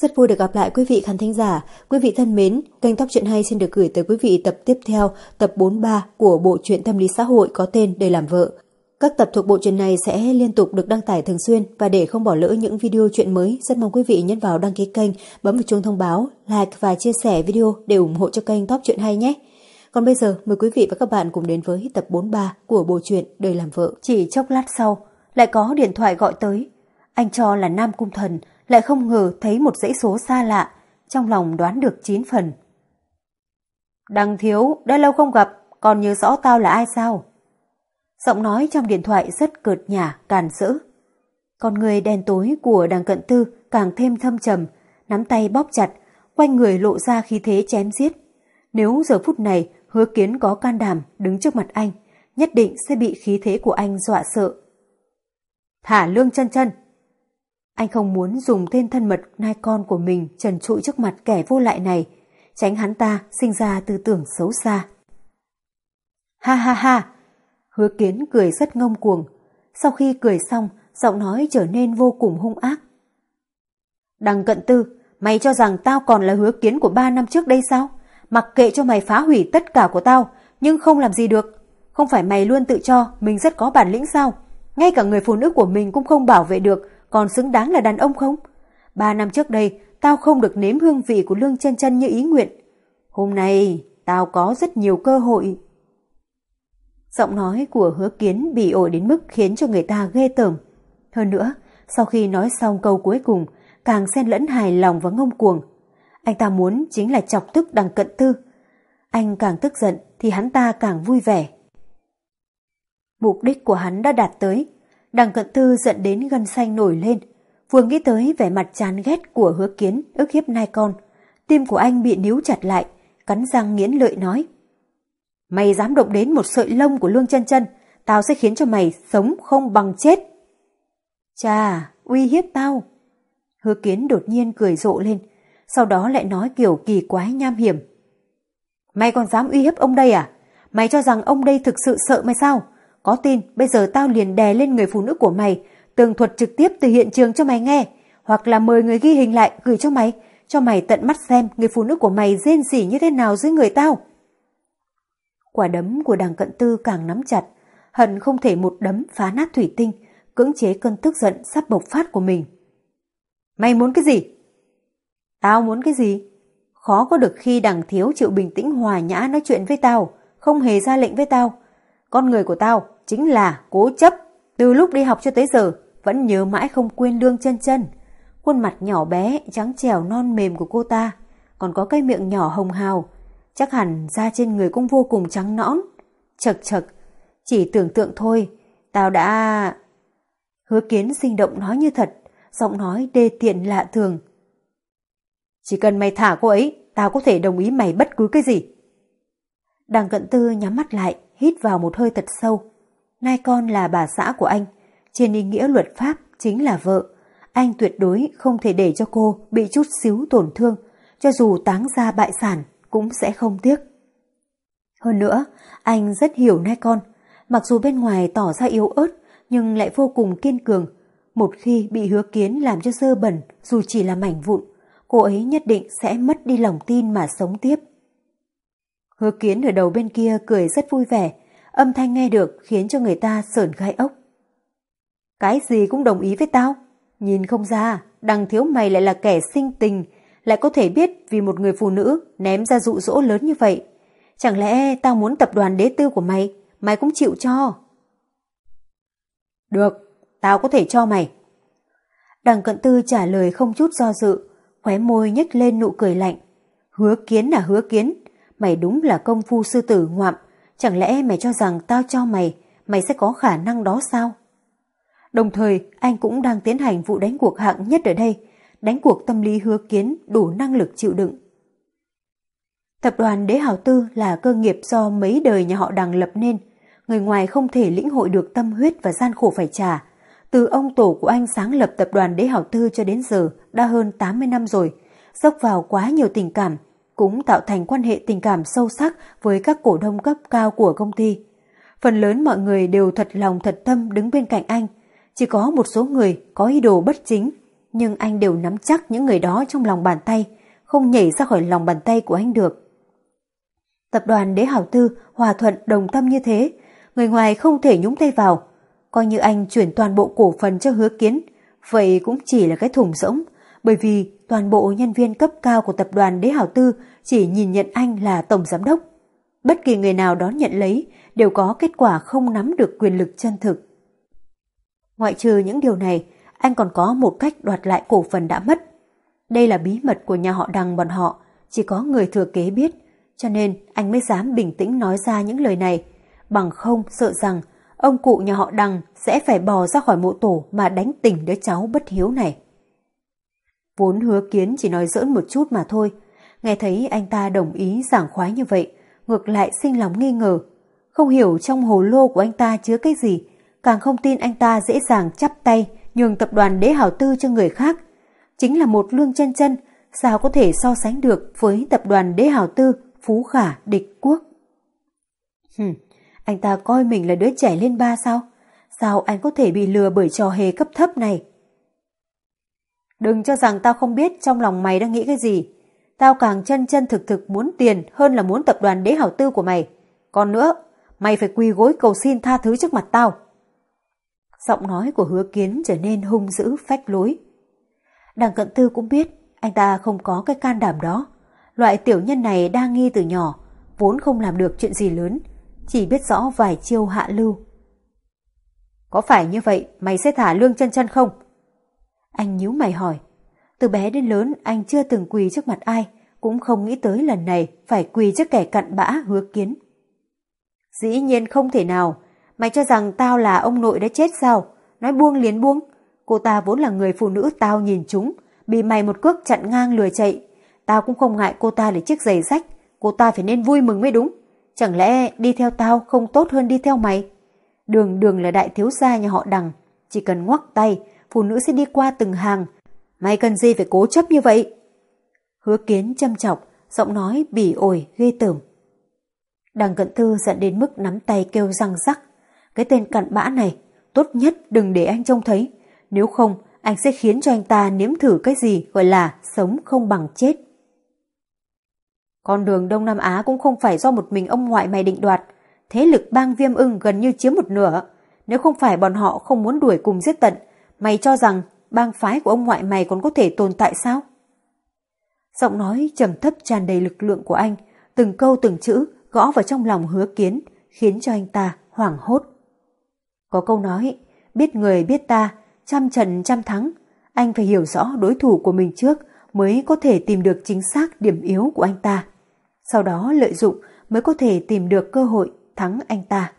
Rất vui được gặp lại quý vị khán thính giả. Quý vị thân mến, kênh Tóc Chuyện Hay xin được gửi tới quý vị tập tiếp theo, tập 43 của bộ truyện tâm lý xã hội có tên Đời Làm Vợ. Các tập thuộc bộ truyện này sẽ liên tục được đăng tải thường xuyên và để không bỏ lỡ những video chuyện mới, rất mong quý vị nhấn vào đăng ký kênh, bấm vào chuông thông báo, like và chia sẻ video để ủng hộ cho kênh Tóc Chuyện Hay nhé. Còn bây giờ, mời quý vị và các bạn cùng đến với tập 43 của bộ truyện Đời Làm Vợ. Chỉ chốc lát sau, lại có điện thoại gọi tới. Anh cho là Nam Cung Thần, lại không ngờ thấy một dãy số xa lạ, trong lòng đoán được 9 phần. Đằng thiếu, đã lâu không gặp, còn nhớ rõ tao là ai sao? Giọng nói trong điện thoại rất cợt nhả, càn rỡ. Con người đen tối của đằng cận tư càng thêm thâm trầm, nắm tay bóp chặt, quanh người lộ ra khí thế chém giết. Nếu giờ phút này hứa kiến có can đảm đứng trước mặt anh, nhất định sẽ bị khí thế của anh dọa sợ. Thả lương chân chân, anh không muốn dùng tên thân mật nai con của mình trần trụi trước mặt kẻ vô lại này, tránh hắn ta sinh ra tư tưởng xấu xa. Ha ha ha! Hứa kiến cười rất ngông cuồng. Sau khi cười xong, giọng nói trở nên vô cùng hung ác. Đằng cận tư, mày cho rằng tao còn là hứa kiến của ba năm trước đây sao? Mặc kệ cho mày phá hủy tất cả của tao, nhưng không làm gì được. Không phải mày luôn tự cho mình rất có bản lĩnh sao? Ngay cả người phụ nữ của mình cũng không bảo vệ được, còn xứng đáng là đàn ông không? Ba năm trước đây, tao không được nếm hương vị của lương chân chân như ý nguyện. Hôm nay, tao có rất nhiều cơ hội. Giọng nói của hứa kiến bị ổi đến mức khiến cho người ta ghê tởm. Hơn nữa, sau khi nói xong câu cuối cùng, càng xen lẫn hài lòng và ngông cuồng. Anh ta muốn chính là chọc tức đằng cận tư. Anh càng tức giận thì hắn ta càng vui vẻ. Mục đích của hắn đã đạt tới, Đằng cận tư giận đến gân xanh nổi lên, vừa nghĩ tới vẻ mặt chán ghét của hứa kiến ức hiếp nai con. Tim của anh bị níu chặt lại, cắn răng nghiến lợi nói. Mày dám động đến một sợi lông của lương chân chân, tao sẽ khiến cho mày sống không bằng chết. Chà, uy hiếp tao. Hứa kiến đột nhiên cười rộ lên, sau đó lại nói kiểu kỳ quái nham hiểm. Mày còn dám uy hiếp ông đây à? Mày cho rằng ông đây thực sự sợ mày sao? Có tin bây giờ tao liền đè lên người phụ nữ của mày, tường thuật trực tiếp từ hiện trường cho mày nghe, hoặc là mời người ghi hình lại gửi cho mày, cho mày tận mắt xem người phụ nữ của mày rên rỉ như thế nào dưới người tao. Quả đấm của đằng cận tư càng nắm chặt, hận không thể một đấm phá nát thủy tinh, cưỡng chế cơn tức giận sắp bộc phát của mình. Mày muốn cái gì? Tao muốn cái gì? Khó có được khi đằng thiếu chịu bình tĩnh hòa nhã nói chuyện với tao, không hề ra lệnh với tao. Con người của tao chính là cố chấp. Từ lúc đi học cho tới giờ, vẫn nhớ mãi không quên lương chân chân. Khuôn mặt nhỏ bé, trắng trẻo non mềm của cô ta, còn có cái miệng nhỏ hồng hào. Chắc hẳn da trên người cũng vô cùng trắng nõn. Chật chật, chỉ tưởng tượng thôi, tao đã... Hứa kiến sinh động nói như thật, giọng nói đê tiện lạ thường. Chỉ cần mày thả cô ấy, tao có thể đồng ý mày bất cứ cái gì. Đằng cận tư nhắm mắt lại, hít vào một hơi thật sâu. Nai con là bà xã của anh, trên ý nghĩa luật pháp chính là vợ. Anh tuyệt đối không thể để cho cô bị chút xíu tổn thương, cho dù táng ra bại sản cũng sẽ không tiếc. Hơn nữa, anh rất hiểu nai con, mặc dù bên ngoài tỏ ra yếu ớt nhưng lại vô cùng kiên cường. Một khi bị hứa kiến làm cho sơ bẩn dù chỉ là mảnh vụn, cô ấy nhất định sẽ mất đi lòng tin mà sống tiếp. Hứa kiến ở đầu bên kia cười rất vui vẻ, âm thanh nghe được khiến cho người ta sởn gai ốc. Cái gì cũng đồng ý với tao. Nhìn không ra, đằng thiếu mày lại là kẻ sinh tình, lại có thể biết vì một người phụ nữ ném ra dụ dỗ lớn như vậy. Chẳng lẽ tao muốn tập đoàn đế tư của mày, mày cũng chịu cho? Được, tao có thể cho mày. Đằng cận tư trả lời không chút do dự, khóe môi nhếch lên nụ cười lạnh. Hứa kiến là hứa kiến, Mày đúng là công phu sư tử ngoạm, chẳng lẽ mày cho rằng tao cho mày, mày sẽ có khả năng đó sao? Đồng thời, anh cũng đang tiến hành vụ đánh cuộc hạng nhất ở đây, đánh cuộc tâm lý hứa kiến đủ năng lực chịu đựng. Tập đoàn Đế Hào Tư là cơ nghiệp do mấy đời nhà họ đằng lập nên, người ngoài không thể lĩnh hội được tâm huyết và gian khổ phải trả. Từ ông tổ của anh sáng lập tập đoàn Đế Hào Tư cho đến giờ đã hơn 80 năm rồi, dốc vào quá nhiều tình cảm, cũng tạo thành quan hệ tình cảm sâu sắc với các cổ đông cấp cao của công ty. Phần lớn mọi người đều thật lòng thật tâm đứng bên cạnh anh, chỉ có một số người có ý đồ bất chính, nhưng anh đều nắm chắc những người đó trong lòng bàn tay, không nhảy ra khỏi lòng bàn tay của anh được. Tập đoàn Đế Hảo Tư hòa thuận đồng tâm như thế, người ngoài không thể nhúng tay vào. Coi như anh chuyển toàn bộ cổ phần cho hứa kiến, vậy cũng chỉ là cái thùng rỗng, bởi vì toàn bộ nhân viên cấp cao của tập đoàn Đế Hảo Tư chỉ nhìn nhận anh là tổng giám đốc. Bất kỳ người nào đón nhận lấy đều có kết quả không nắm được quyền lực chân thực. Ngoại trừ những điều này, anh còn có một cách đoạt lại cổ phần đã mất. Đây là bí mật của nhà họ đằng bọn họ, chỉ có người thừa kế biết, cho nên anh mới dám bình tĩnh nói ra những lời này. Bằng không sợ rằng ông cụ nhà họ đằng sẽ phải bò ra khỏi mộ tổ mà đánh tỉnh đứa cháu bất hiếu này. Vốn hứa kiến chỉ nói giỡn một chút mà thôi, nghe thấy anh ta đồng ý giảng khoái như vậy, ngược lại sinh lòng nghi ngờ. Không hiểu trong hồ lô của anh ta chứa cái gì, càng không tin anh ta dễ dàng chắp tay nhường tập đoàn đế hảo tư cho người khác. Chính là một lương chân chân, sao có thể so sánh được với tập đoàn đế hảo tư phú khả địch quốc. Hừm, anh ta coi mình là đứa trẻ lên ba sao? Sao anh có thể bị lừa bởi trò hề cấp thấp này? Đừng cho rằng tao không biết trong lòng mày đang nghĩ cái gì. Tao càng chân chân thực thực muốn tiền hơn là muốn tập đoàn đế hảo tư của mày. Còn nữa, mày phải quỳ gối cầu xin tha thứ trước mặt tao. Giọng nói của hứa kiến trở nên hung dữ phách lối. Đằng cận tư cũng biết anh ta không có cái can đảm đó. Loại tiểu nhân này đa nghi từ nhỏ, vốn không làm được chuyện gì lớn, chỉ biết rõ vài chiêu hạ lưu. Có phải như vậy mày sẽ thả lương chân chân không? Anh nhíu mày hỏi. Từ bé đến lớn anh chưa từng quỳ trước mặt ai, cũng không nghĩ tới lần này phải quỳ trước kẻ cặn bã hứa kiến. Dĩ nhiên không thể nào, mày cho rằng tao là ông nội đã chết sao? Nói buông liền buông. Cô ta vốn là người phụ nữ tao nhìn chúng, bị mày một cước chặn ngang lừa chạy. Tao cũng không ngại cô ta lấy chiếc giày rách, cô ta phải nên vui mừng mới đúng. Chẳng lẽ đi theo tao không tốt hơn đi theo mày? Đường đường là đại thiếu gia nhà họ đằng, chỉ cần ngoắc tay, phụ nữ sẽ đi qua từng hàng. Mày cần gì phải cố chấp như vậy? Hứa kiến châm chọc, giọng nói bỉ ổi, ghê tởm. Đằng cận tư giận đến mức nắm tay kêu răng rắc. Cái tên cặn bã này, tốt nhất đừng để anh trông thấy. Nếu không, anh sẽ khiến cho anh ta nếm thử cái gì gọi là sống không bằng chết. Con đường Đông Nam Á cũng không phải do một mình ông ngoại mày định đoạt. Thế lực bang viêm ưng gần như chiếm một nửa. Nếu không phải bọn họ không muốn đuổi cùng giết tận, mày cho rằng bang phái của ông ngoại mày còn có thể tồn tại sao? Giọng nói trầm thấp tràn đầy lực lượng của anh, từng câu từng chữ gõ vào trong lòng hứa kiến, khiến cho anh ta hoảng hốt. Có câu nói, biết người biết ta, trăm trận trăm thắng, anh phải hiểu rõ đối thủ của mình trước mới có thể tìm được chính xác điểm yếu của anh ta. Sau đó lợi dụng mới có thể tìm được cơ hội thắng anh ta.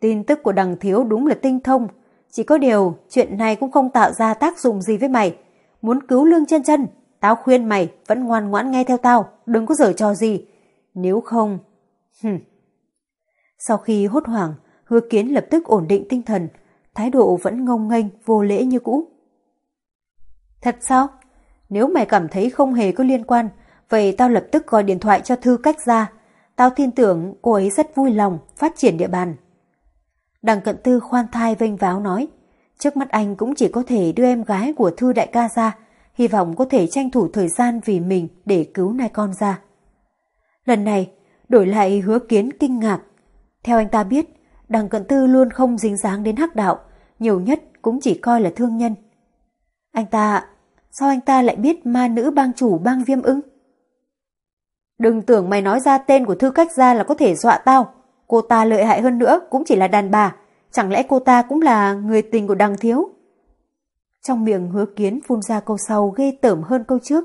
Tin tức của đằng thiếu đúng là tinh thông, chỉ có điều chuyện này cũng không tạo ra tác dụng gì với mày. Muốn cứu lương chân chân, tao khuyên mày vẫn ngoan ngoãn nghe theo tao, đừng có giở trò gì. Nếu không... Hừm. Sau khi hốt hoảng, hứa kiến lập tức ổn định tinh thần, thái độ vẫn ngông nghênh, vô lễ như cũ. Thật sao? Nếu mày cảm thấy không hề có liên quan, vậy tao lập tức gọi điện thoại cho Thư cách ra. Tao tin tưởng cô ấy rất vui lòng phát triển địa bàn. Đằng cận tư khoan thai vênh váo nói, trước mắt anh cũng chỉ có thể đưa em gái của Thư đại ca ra, hy vọng có thể tranh thủ thời gian vì mình để cứu nai con ra. Lần này, đổi lại hứa kiến kinh ngạc. Theo anh ta biết, đằng cận tư luôn không dính dáng đến hắc đạo, nhiều nhất cũng chỉ coi là thương nhân. Anh ta, sao anh ta lại biết ma nữ bang chủ bang viêm ưng? Đừng tưởng mày nói ra tên của thư cách ra là có thể dọa tao. Cô ta lợi hại hơn nữa cũng chỉ là đàn bà. Chẳng lẽ cô ta cũng là người tình của đằng thiếu? Trong miệng hứa kiến phun ra câu sau ghê tởm hơn câu trước.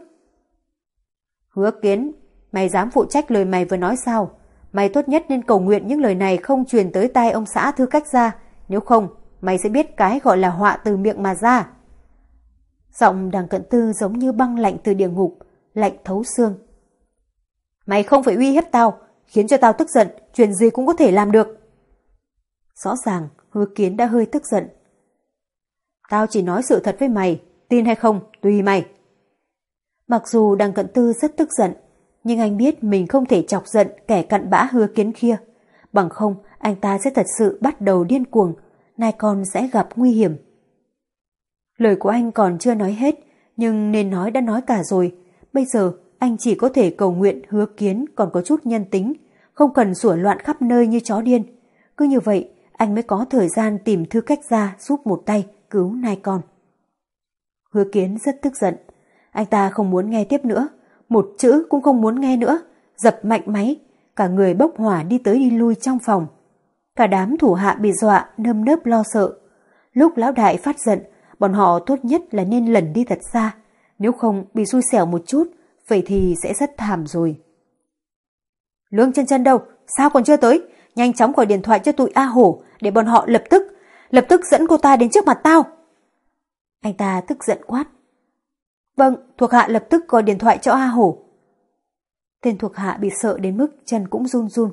Hứa kiến, mày dám phụ trách lời mày vừa nói sao? Mày tốt nhất nên cầu nguyện những lời này không truyền tới tai ông xã thư cách ra. Nếu không, mày sẽ biết cái gọi là họa từ miệng mà ra. Giọng đằng cận tư giống như băng lạnh từ địa ngục, lạnh thấu xương. Mày không phải uy hiếp tao, khiến cho tao tức giận, chuyện gì cũng có thể làm được. Rõ ràng, hứa kiến đã hơi tức giận. Tao chỉ nói sự thật với mày, tin hay không, tùy mày. Mặc dù đằng cận tư rất tức giận, nhưng anh biết mình không thể chọc giận kẻ cặn bã hứa kiến kia. Bằng không, anh ta sẽ thật sự bắt đầu điên cuồng, nai con sẽ gặp nguy hiểm. Lời của anh còn chưa nói hết, nhưng nên nói đã nói cả rồi. Bây giờ anh chỉ có thể cầu nguyện hứa kiến còn có chút nhân tính, không cần sủa loạn khắp nơi như chó điên. Cứ như vậy, anh mới có thời gian tìm thư cách ra giúp một tay cứu nai con. Hứa kiến rất tức giận. Anh ta không muốn nghe tiếp nữa, một chữ cũng không muốn nghe nữa, dập mạnh máy, cả người bốc hỏa đi tới đi lui trong phòng. Cả đám thủ hạ bị dọa, nơm nớp lo sợ. Lúc lão đại phát giận, bọn họ tốt nhất là nên lẩn đi thật xa, nếu không bị xui xẻo một chút, vậy thì sẽ rất thảm rồi. Lương chân chân đâu? Sao còn chưa tới? Nhanh chóng gọi điện thoại cho tụi A Hổ để bọn họ lập tức, lập tức dẫn cô ta đến trước mặt tao. Anh ta tức giận quát. Vâng, thuộc hạ lập tức gọi điện thoại cho A Hổ. Tên thuộc hạ bị sợ đến mức chân cũng run run.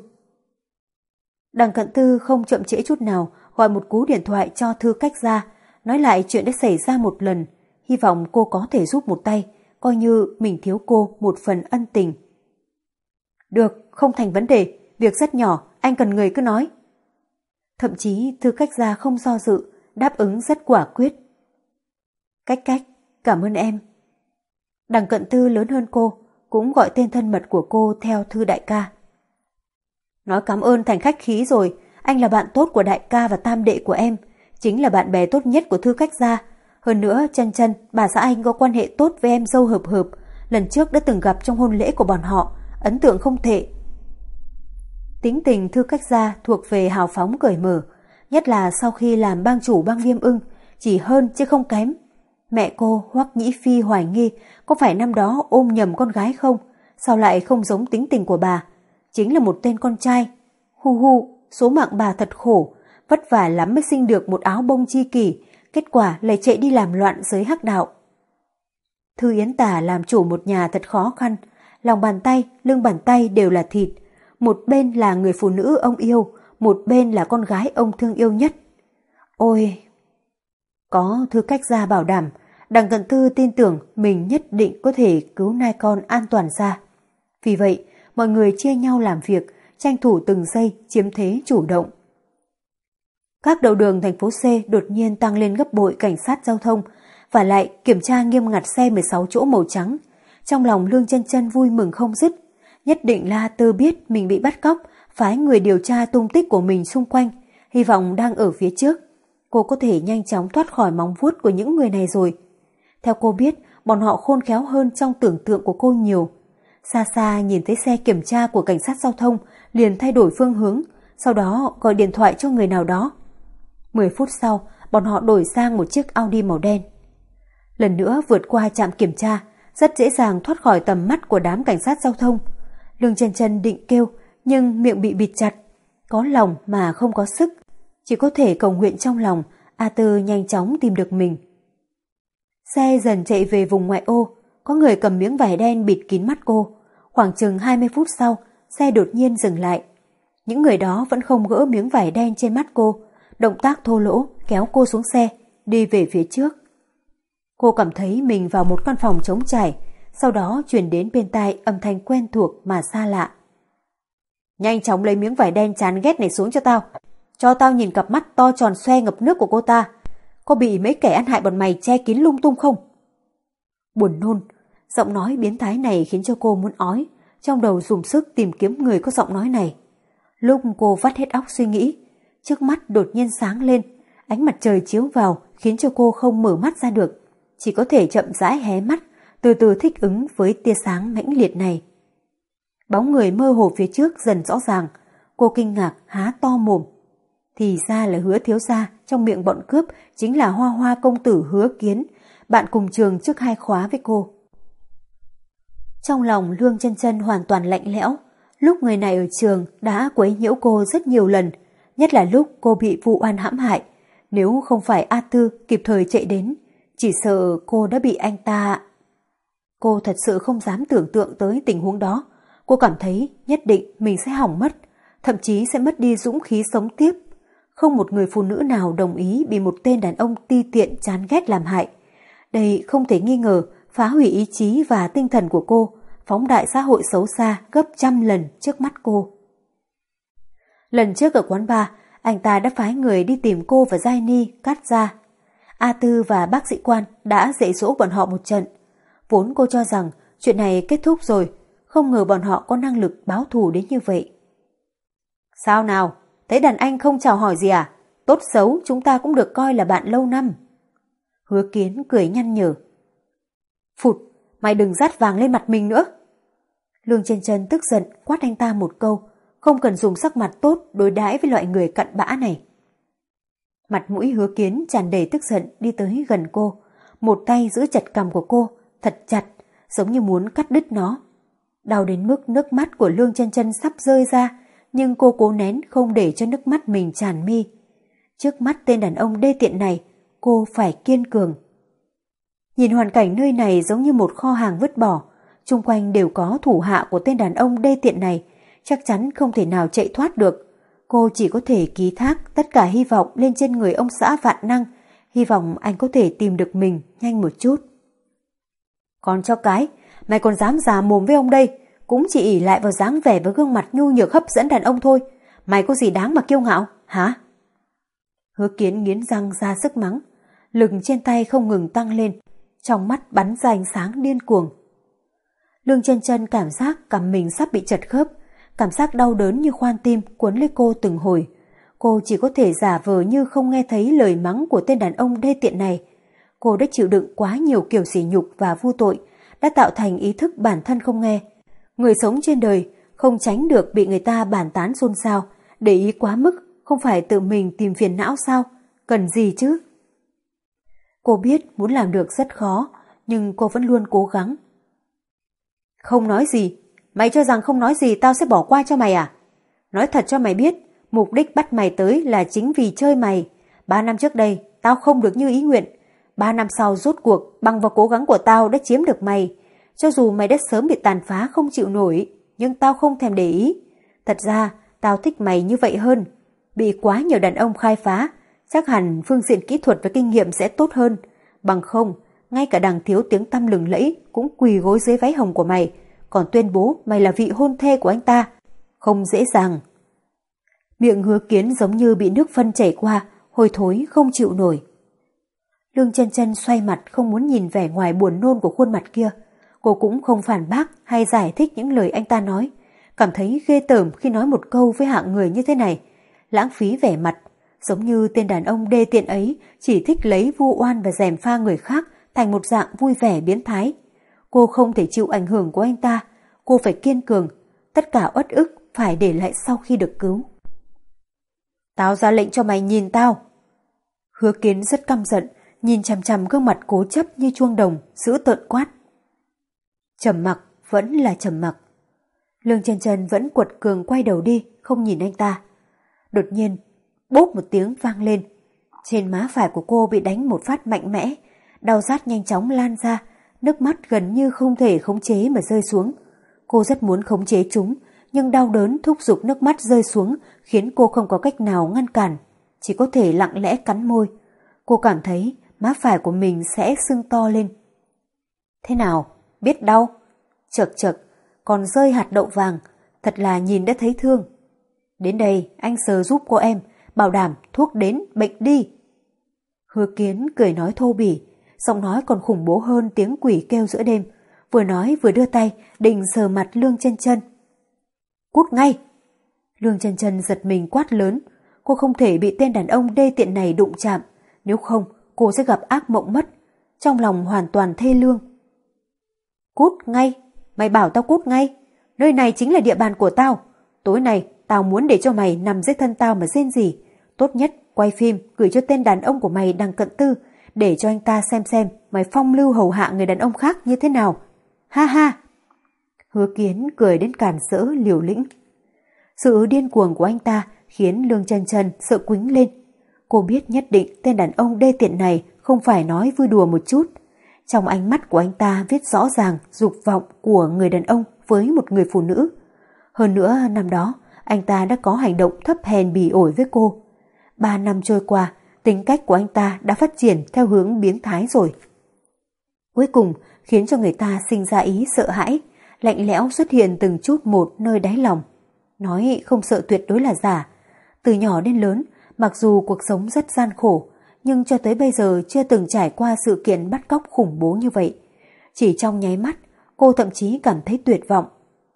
Đằng cận tư không chậm trễ chút nào gọi một cú điện thoại cho thư cách ra, nói lại chuyện đã xảy ra một lần, hy vọng cô có thể giúp một tay, coi như mình thiếu cô một phần ân tình. Được, không thành vấn đề, việc rất nhỏ, anh cần người cứ nói. Thậm chí thư cách ra không do dự, đáp ứng rất quả quyết. Cách cách, cảm ơn em. Đằng cận tư lớn hơn cô, cũng gọi tên thân mật của cô theo thư đại ca. Nói cảm ơn thành khách khí rồi, anh là bạn tốt của đại ca và tam đệ của em, chính là bạn bè tốt nhất của thư cách gia. Hơn nữa, chân chân, bà xã anh có quan hệ tốt với em dâu hợp hợp, lần trước đã từng gặp trong hôn lễ của bọn họ, ấn tượng không thể. Tính tình thư cách gia thuộc về hào phóng cởi mở, nhất là sau khi làm bang chủ bang viêm ưng, chỉ hơn chứ không kém. Mẹ cô Hoắc Nhĩ Phi hoài nghi có phải năm đó ôm nhầm con gái không, sao lại không giống tính tình của bà, chính là một tên con trai. Hu hu, số mạng bà thật khổ, vất vả lắm mới sinh được một áo bông chi kỷ, kết quả lại chạy đi làm loạn giới hắc đạo. Thư Yến Tả làm chủ một nhà thật khó khăn, lòng bàn tay, lưng bàn tay đều là thịt, một bên là người phụ nữ ông yêu, một bên là con gái ông thương yêu nhất. Ôi! Có thư cách ra bảo đảm, đằng cận tư tin tưởng mình nhất định có thể cứu nai con an toàn ra. Vì vậy, mọi người chia nhau làm việc, tranh thủ từng giây chiếm thế chủ động. Các đầu đường thành phố C đột nhiên tăng lên gấp bội cảnh sát giao thông và lại kiểm tra nghiêm ngặt xe 16 chỗ màu trắng. Trong lòng Lương chân chân vui mừng không dứt. Nhất định La Tư biết mình bị bắt cóc, phái người điều tra tung tích của mình xung quanh, hy vọng đang ở phía trước. Cô có thể nhanh chóng thoát khỏi móng vuốt của những người này rồi. Theo cô biết, bọn họ khôn khéo hơn trong tưởng tượng của cô nhiều. Xa xa nhìn thấy xe kiểm tra của cảnh sát giao thông, liền thay đổi phương hướng, sau đó gọi điện thoại cho người nào đó. 10 phút sau, bọn họ đổi sang một chiếc Audi màu đen. Lần nữa vượt qua trạm kiểm tra, rất dễ dàng thoát khỏi tầm mắt của đám cảnh sát giao thông. Lương chân chân định kêu, nhưng miệng bị bịt chặt. Có lòng mà không có sức. Chỉ có thể cầu nguyện trong lòng, A Tư nhanh chóng tìm được mình. Xe dần chạy về vùng ngoại ô, có người cầm miếng vải đen bịt kín mắt cô. Khoảng chừng 20 phút sau, xe đột nhiên dừng lại. Những người đó vẫn không gỡ miếng vải đen trên mắt cô, động tác thô lỗ kéo cô xuống xe, đi về phía trước. Cô cảm thấy mình vào một căn phòng trống trải, sau đó truyền đến bên tai âm thanh quen thuộc mà xa lạ. Nhanh chóng lấy miếng vải đen chán ghét này xuống cho tao, cho tao nhìn cặp mắt to tròn xoe ngập nước của cô ta. Có bị mấy kẻ ăn hại bọn mày che kín lung tung không? Buồn nôn, giọng nói biến thái này khiến cho cô muốn ói, trong đầu dùng sức tìm kiếm người có giọng nói này. Lúc cô vắt hết óc suy nghĩ, trước mắt đột nhiên sáng lên, ánh mặt trời chiếu vào khiến cho cô không mở mắt ra được, chỉ có thể chậm rãi hé mắt, từ từ thích ứng với tia sáng mãnh liệt này. Bóng người mơ hồ phía trước dần rõ ràng, cô kinh ngạc há to mồm. Thì ra là hứa thiếu gia trong miệng bọn cướp chính là hoa hoa công tử hứa kiến, bạn cùng trường trước hai khóa với cô. Trong lòng Lương chân chân hoàn toàn lạnh lẽo, lúc người này ở trường đã quấy nhiễu cô rất nhiều lần, nhất là lúc cô bị vụ oan hãm hại. Nếu không phải A Tư kịp thời chạy đến, chỉ sợ cô đã bị anh ta... Cô thật sự không dám tưởng tượng tới tình huống đó. Cô cảm thấy nhất định mình sẽ hỏng mất, thậm chí sẽ mất đi dũng khí sống tiếp. Không một người phụ nữ nào đồng ý bị một tên đàn ông ti tiện chán ghét làm hại. Đây không thể nghi ngờ phá hủy ý chí và tinh thần của cô, phóng đại xã hội xấu xa gấp trăm lần trước mắt cô. Lần trước ở quán bar, anh ta đã phái người đi tìm cô và Giai Ni cắt ra. A Tư và bác sĩ quan đã dạy dỗ bọn họ một trận. Vốn cô cho rằng chuyện này kết thúc rồi, không ngờ bọn họ có năng lực báo thù đến như vậy. Sao nào, thấy đàn anh không chào hỏi gì à? Tốt xấu chúng ta cũng được coi là bạn lâu năm. Hứa kiến cười nhăn nhở. Phụt, mày đừng rát vàng lên mặt mình nữa. Lương chân chân tức giận quát anh ta một câu, không cần dùng sắc mặt tốt đối đãi với loại người cặn bã này. Mặt mũi hứa kiến tràn đầy tức giận đi tới gần cô, một tay giữ chặt cằm của cô, thật chặt, giống như muốn cắt đứt nó. Đau đến mức nước mắt của Lương chân chân sắp rơi ra, nhưng cô cố nén không để cho nước mắt mình tràn mi. Trước mắt tên đàn ông đê tiện này, cô phải kiên cường. Nhìn hoàn cảnh nơi này giống như một kho hàng vứt bỏ, chung quanh đều có thủ hạ của tên đàn ông đê tiện này, chắc chắn không thể nào chạy thoát được. Cô chỉ có thể ký thác tất cả hy vọng lên trên người ông xã vạn năng, hy vọng anh có thể tìm được mình nhanh một chút. Còn cho cái, mày còn dám già mồm với ông đây, cũng chỉ ỉ lại vào dáng vẻ với gương mặt nhu nhược hấp dẫn đàn ông thôi. Mày có gì đáng mà kiêu ngạo, hả? Hứa kiến nghiến răng ra sức mắng, lực trên tay không ngừng tăng lên, trong mắt bắn ra ánh sáng điên cuồng. Lương chân chân cảm giác cầm mình sắp bị chật khớp, cảm giác đau đớn như khoan tim cuốn lấy cô từng hồi. Cô chỉ có thể giả vờ như không nghe thấy lời mắng của tên đàn ông đê tiện này. Cô đã chịu đựng quá nhiều kiểu sỉ nhục và vu tội, đã tạo thành ý thức bản thân không nghe. Người sống trên đời không tránh được bị người ta bàn tán xôn xao, để ý quá mức, không phải tự mình tìm phiền não sao, cần gì chứ? Cô biết muốn làm được rất khó, nhưng cô vẫn luôn cố gắng. Không nói gì, Mày cho rằng không nói gì tao sẽ bỏ qua cho mày à? Nói thật cho mày biết, mục đích bắt mày tới là chính vì chơi mày. Ba năm trước đây, tao không được như ý nguyện. Ba năm sau rốt cuộc, bằng vào cố gắng của tao đã chiếm được mày. Cho dù mày đã sớm bị tàn phá không chịu nổi, nhưng tao không thèm để ý. Thật ra, tao thích mày như vậy hơn. Bị quá nhiều đàn ông khai phá, chắc hẳn phương diện kỹ thuật và kinh nghiệm sẽ tốt hơn. Bằng không, ngay cả đằng thiếu tiếng tăm lừng lẫy cũng quỳ gối dưới váy hồng của mày, còn tuyên bố mày là vị hôn thê của anh ta. Không dễ dàng. Miệng hứa kiến giống như bị nước phân chảy qua, hôi thối không chịu nổi. Lương chân chân xoay mặt không muốn nhìn vẻ ngoài buồn nôn của khuôn mặt kia. Cô cũng không phản bác hay giải thích những lời anh ta nói. Cảm thấy ghê tởm khi nói một câu với hạng người như thế này. Lãng phí vẻ mặt, giống như tên đàn ông đê tiện ấy chỉ thích lấy vu oan và dèm pha người khác thành một dạng vui vẻ biến thái. Cô không thể chịu ảnh hưởng của anh ta, cô phải kiên cường, tất cả uất ức phải để lại sau khi được cứu. Tao ra lệnh cho mày nhìn tao. Hứa kiến rất căm giận, nhìn chằm chằm gương mặt cố chấp như chuông đồng, giữ tợn quát. Trầm mặc, vẫn là trầm mặc. Lương chân chân vẫn quật cường quay đầu đi, không nhìn anh ta. Đột nhiên, bốp một tiếng vang lên. Trên má phải của cô bị đánh một phát mạnh mẽ, đau rát nhanh chóng lan ra, nước mắt gần như không thể khống chế mà rơi xuống. Cô rất muốn khống chế chúng, nhưng đau đớn thúc giục nước mắt rơi xuống khiến cô không có cách nào ngăn cản, chỉ có thể lặng lẽ cắn môi. Cô cảm thấy má phải của mình sẽ sưng to lên. Thế nào? Biết đau? Chật chật, còn rơi hạt đậu vàng, thật là nhìn đã thấy thương. Đến đây anh sờ giúp cô em, bảo đảm thuốc đến, bệnh đi. Hứa kiến cười nói thô bỉ, giọng nói còn khủng bố hơn tiếng quỷ kêu giữa đêm, vừa nói vừa đưa tay định sờ mặt Lương chân chân. Cút ngay! Lương chân chân giật mình quát lớn, cô không thể bị tên đàn ông đê tiện này đụng chạm, nếu không cô sẽ gặp ác mộng mất, trong lòng hoàn toàn thê lương. Cút ngay! Mày bảo tao cút ngay! Nơi này chính là địa bàn của tao. Tối nay tao muốn để cho mày nằm dưới thân tao mà rên gì. Tốt nhất quay phim gửi cho tên đàn ông của mày đằng cận tư để cho anh ta xem xem mày phong lưu hầu hạ người đàn ông khác như thế nào. Ha ha! Hứa kiến cười đến cản sỡ liều lĩnh. Sự điên cuồng của anh ta khiến Lương chân chân sợ quính lên. Cô biết nhất định tên đàn ông đê tiện này không phải nói vui đùa một chút. Trong ánh mắt của anh ta viết rõ ràng dục vọng của người đàn ông với một người phụ nữ. Hơn nữa năm đó, anh ta đã có hành động thấp hèn bỉ ổi với cô. Ba năm trôi qua, tính cách của anh ta đã phát triển theo hướng biến thái rồi. Cuối cùng khiến cho người ta sinh ra ý sợ hãi, lạnh lẽo xuất hiện từng chút một nơi đáy lòng. Nói không sợ tuyệt đối là giả. Từ nhỏ đến lớn, mặc dù cuộc sống rất gian khổ, nhưng cho tới bây giờ chưa từng trải qua sự kiện bắt cóc khủng bố như vậy. Chỉ trong nháy mắt, cô thậm chí cảm thấy tuyệt vọng,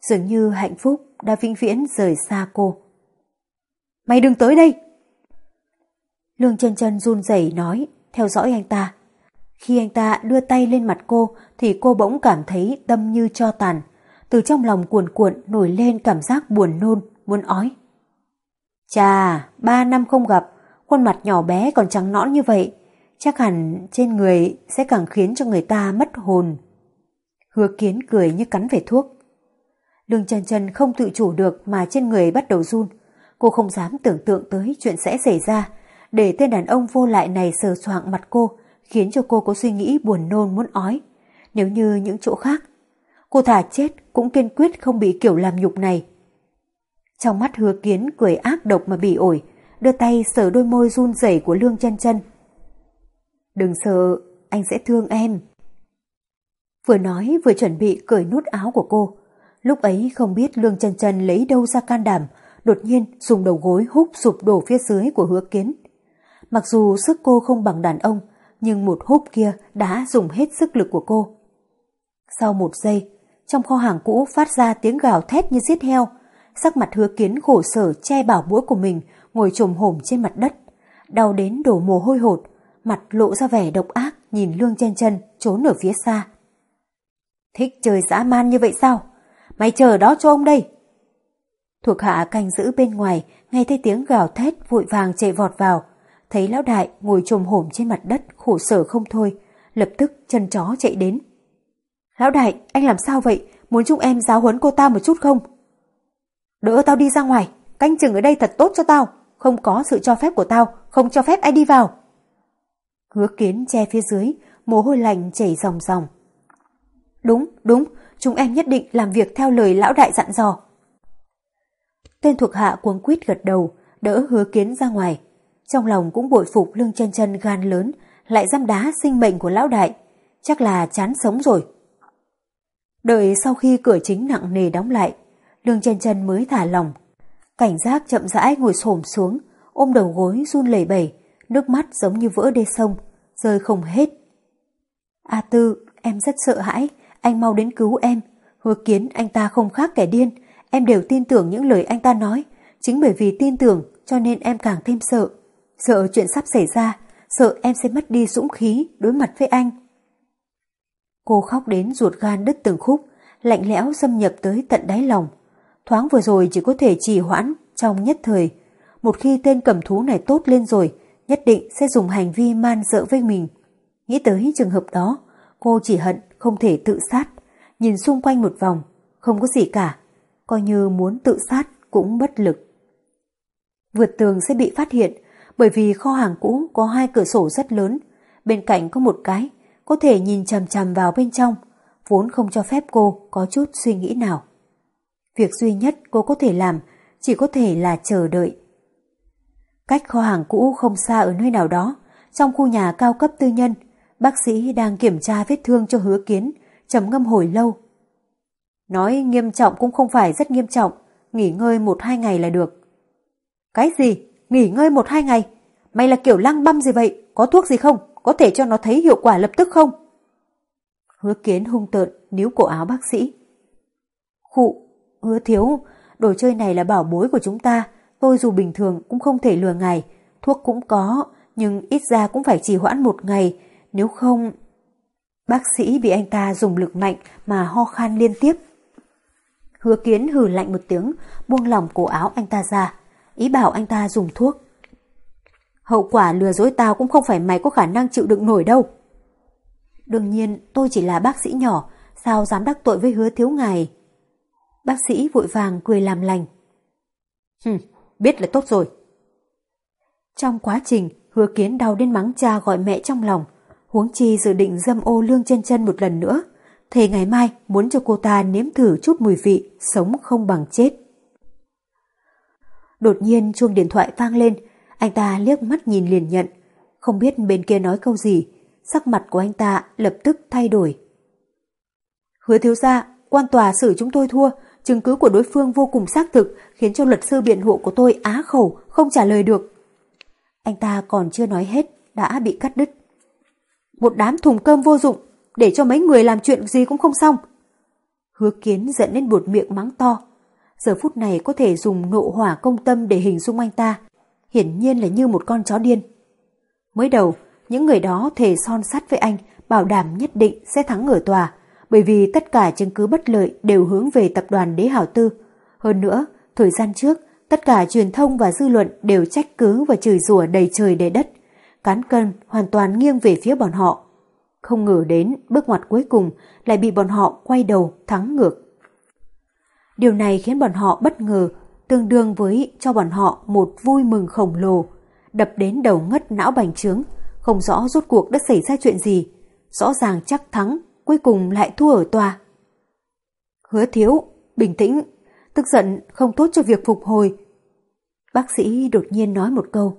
dường như hạnh phúc đã vĩnh viễn rời xa cô. Mày đừng tới đây! Lương chân chân run rẩy nói, theo dõi anh ta. Khi anh ta đưa tay lên mặt cô thì cô bỗng cảm thấy tâm như cho tàn. Từ trong lòng cuồn cuộn nổi lên cảm giác buồn nôn, muốn ói. Chà, ba năm không gặp, khuôn mặt nhỏ bé còn trắng nõn như vậy, chắc hẳn trên người sẽ càng khiến cho người ta mất hồn. Hứa kiến cười như cắn về thuốc. Lương chân chân không tự chủ được mà trên người bắt đầu run. Cô không dám tưởng tượng tới chuyện sẽ xảy ra, để tên đàn ông vô lại này sờ soạng mặt cô, khiến cho cô có suy nghĩ buồn nôn muốn ói. Nếu như những chỗ khác, cô thả chết cũng kiên quyết không bị kiểu làm nhục này. Trong mắt hứa kiến cười ác độc mà bị ổi, đưa tay sờ đôi môi run rẩy của Lương chân chân. Đừng sợ, anh sẽ thương em. Vừa nói vừa chuẩn bị cởi nút áo của cô. Lúc ấy không biết Lương chân chân lấy đâu ra can đảm, đột nhiên dùng đầu gối húc sụp đổ phía dưới của hứa kiến. Mặc dù sức cô không bằng đàn ông, nhưng một húp kia đã dùng hết sức lực của cô. Sau một giây, trong kho hàng cũ phát ra tiếng gào thét như giết heo, sắc mặt hứa kiến khổ sở che bảo búa của mình ngồi trồm hổm trên mặt đất, đau đến đổ mồ hôi hột, mặt lộ ra vẻ độc ác nhìn lương chen chân trốn ở phía xa. Thích trời dã man như vậy sao? Mày chờ đó cho ông đây. Thuộc hạ canh giữ bên ngoài, nghe thấy tiếng gào thét vội vàng chạy vọt vào, thấy lão đại ngồi trồm hổm trên mặt đất khổ sở không thôi, lập tức chân chó chạy đến. Lão đại, anh làm sao vậy? Muốn chúng em giáo huấn cô ta một chút không? Đỡ tao đi ra ngoài, canh chừng ở đây thật tốt cho tao, không có sự cho phép của tao, không cho phép ai đi vào. Hứa kiến che phía dưới, mồ hôi lạnh chảy ròng ròng. Đúng, đúng, chúng em nhất định làm việc theo lời lão đại dặn dò. Tên thuộc hạ cuống quýt gật đầu, đỡ hứa kiến ra ngoài. Trong lòng cũng bội phục lương chân chân gan lớn, lại dăm đá sinh mệnh của lão đại. Chắc là chán sống rồi. Đợi sau khi cửa chính nặng nề đóng lại, lương chân chân mới thả lòng. Cảnh giác chậm rãi ngồi xổm xuống, ôm đầu gối run lẩy bẩy, nước mắt giống như vỡ đê sông, rơi không hết. A Tư, em rất sợ hãi, anh mau đến cứu em. Hứa kiến anh ta không khác kẻ điên, em đều tin tưởng những lời anh ta nói. Chính bởi vì tin tưởng cho nên em càng thêm sợ. Sợ chuyện sắp xảy ra, sợ em sẽ mất đi dũng khí đối mặt với anh. Cô khóc đến ruột gan đứt từng khúc, lạnh lẽo xâm nhập tới tận đáy lòng. Thoáng vừa rồi chỉ có thể trì hoãn trong nhất thời. Một khi tên cầm thú này tốt lên rồi, nhất định sẽ dùng hành vi man dợ với mình. Nghĩ tới trường hợp đó, cô chỉ hận không thể tự sát. Nhìn xung quanh một vòng, không có gì cả. Coi như muốn tự sát cũng bất lực. Vượt tường sẽ bị phát hiện, bởi vì kho hàng cũ có hai cửa sổ rất lớn, bên cạnh có một cái, có thể nhìn chằm chằm vào bên trong, vốn không cho phép cô có chút suy nghĩ nào. Việc duy nhất cô có thể làm chỉ có thể là chờ đợi. Cách kho hàng cũ không xa ở nơi nào đó, trong khu nhà cao cấp tư nhân, bác sĩ đang kiểm tra vết thương cho hứa kiến, trầm ngâm hồi lâu. Nói nghiêm trọng cũng không phải rất nghiêm trọng, nghỉ ngơi một hai ngày là được. Cái gì? Nghỉ ngơi một hai ngày? Mày là kiểu lăng băm gì vậy? Có thuốc gì không? Có thể cho nó thấy hiệu quả lập tức không? Hứa kiến hung tợn, níu cổ áo bác sĩ. Khụ, hứa thiếu, đồ chơi này là bảo bối của chúng ta. Tôi dù bình thường cũng không thể lừa ngài. Thuốc cũng có, nhưng ít ra cũng phải trì hoãn một ngày. Nếu không... Bác sĩ bị anh ta dùng lực mạnh mà ho khan liên tiếp. Hứa kiến hừ lạnh một tiếng, buông lỏng cổ áo anh ta ra ý bảo anh ta dùng thuốc. Hậu quả lừa dối tao cũng không phải mày có khả năng chịu đựng nổi đâu. Đương nhiên tôi chỉ là bác sĩ nhỏ, sao dám đắc tội với hứa thiếu ngài. Bác sĩ vội vàng cười làm lành. Hừm, biết là tốt rồi. Trong quá trình, hứa kiến đau đến mắng cha gọi mẹ trong lòng, huống chi dự định dâm ô lương chân chân một lần nữa. Thề ngày mai muốn cho cô ta nếm thử chút mùi vị, sống không bằng chết. Đột nhiên chuông điện thoại vang lên, anh ta liếc mắt nhìn liền nhận. Không biết bên kia nói câu gì, sắc mặt của anh ta lập tức thay đổi. Hứa thiếu gia, quan tòa xử chúng tôi thua, chứng cứ của đối phương vô cùng xác thực, khiến cho luật sư biện hộ của tôi á khẩu, không trả lời được. Anh ta còn chưa nói hết, đã bị cắt đứt. Một đám thùng cơm vô dụng, để cho mấy người làm chuyện gì cũng không xong. Hứa kiến giận lên buột miệng mắng to. Giờ phút này có thể dùng nộ hỏa công tâm để hình dung anh ta. Hiển nhiên là như một con chó điên. Mới đầu, những người đó thề son sắt với anh, bảo đảm nhất định sẽ thắng ở tòa, bởi vì tất cả chứng cứ bất lợi đều hướng về tập đoàn Đế Hảo Tư. Hơn nữa, thời gian trước, tất cả truyền thông và dư luận đều trách cứ và chửi rủa đầy trời đầy đất. Cán cân hoàn toàn nghiêng về phía bọn họ. Không ngờ đến bước ngoặt cuối cùng lại bị bọn họ quay đầu thắng ngược. Điều này khiến bọn họ bất ngờ, tương đương với cho bọn họ một vui mừng khổng lồ, đập đến đầu ngất não bành trướng, không rõ rốt cuộc đã xảy ra chuyện gì. Rõ ràng chắc thắng, cuối cùng lại thua ở tòa. Hứa thiếu, bình tĩnh, tức giận không tốt cho việc phục hồi. Bác sĩ đột nhiên nói một câu.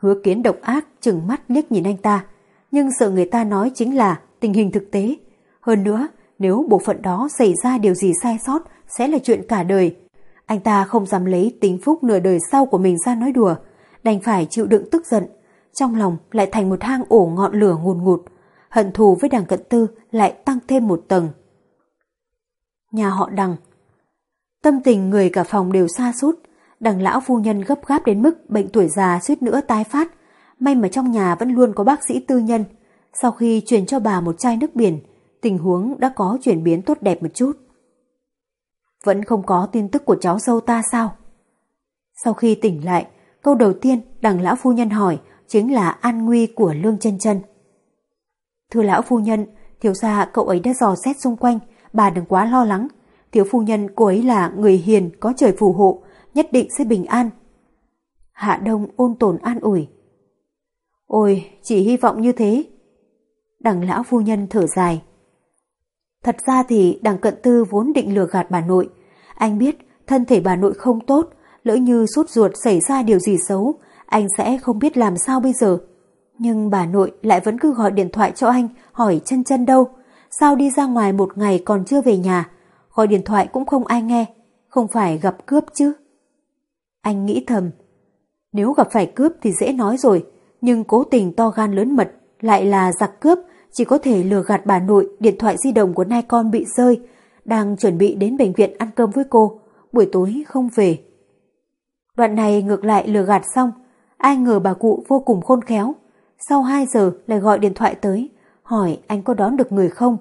Hứa kiến độc ác chừng mắt liếc nhìn anh ta, nhưng sợ người ta nói chính là tình hình thực tế. Hơn nữa, nếu bộ phận đó xảy ra điều gì sai sót sẽ là chuyện cả đời. Anh ta không dám lấy tính phúc nửa đời sau của mình ra nói đùa, đành phải chịu đựng tức giận. Trong lòng lại thành một hang ổ ngọn lửa ngùn ngụt, hận thù với đảng cận tư lại tăng thêm một tầng. Nhà họ đằng Tâm tình người cả phòng đều xa sút đằng lão phu nhân gấp gáp đến mức bệnh tuổi già suýt nữa tái phát. May mà trong nhà vẫn luôn có bác sĩ tư nhân. Sau khi truyền cho bà một chai nước biển, tình huống đã có chuyển biến tốt đẹp một chút. Vẫn không có tin tức của cháu dâu ta sao? Sau khi tỉnh lại, câu đầu tiên đằng lão phu nhân hỏi chính là an nguy của Lương chân chân. Thưa lão phu nhân, thiếu gia cậu ấy đã dò xét xung quanh, bà đừng quá lo lắng. Thiếu phu nhân cô ấy là người hiền, có trời phù hộ, nhất định sẽ bình an. Hạ Đông ôn tồn an ủi. Ôi, chỉ hy vọng như thế. Đằng lão phu nhân thở dài. Thật ra thì đằng cận tư vốn định lừa gạt bà nội. Anh biết thân thể bà nội không tốt, lỡ như sốt ruột xảy ra điều gì xấu, anh sẽ không biết làm sao bây giờ. Nhưng bà nội lại vẫn cứ gọi điện thoại cho anh hỏi chân chân đâu. Sao đi ra ngoài một ngày còn chưa về nhà, gọi điện thoại cũng không ai nghe, không phải gặp cướp chứ. Anh nghĩ thầm, nếu gặp phải cướp thì dễ nói rồi, nhưng cố tình to gan lớn mật lại là giặc cướp, chỉ có thể lừa gạt bà nội điện thoại di động của nai con bị rơi, đang chuẩn bị đến bệnh viện ăn cơm với cô, buổi tối không về. Đoạn này ngược lại lừa gạt xong, ai ngờ bà cụ vô cùng khôn khéo, sau 2 giờ lại gọi điện thoại tới, hỏi anh có đón được người không,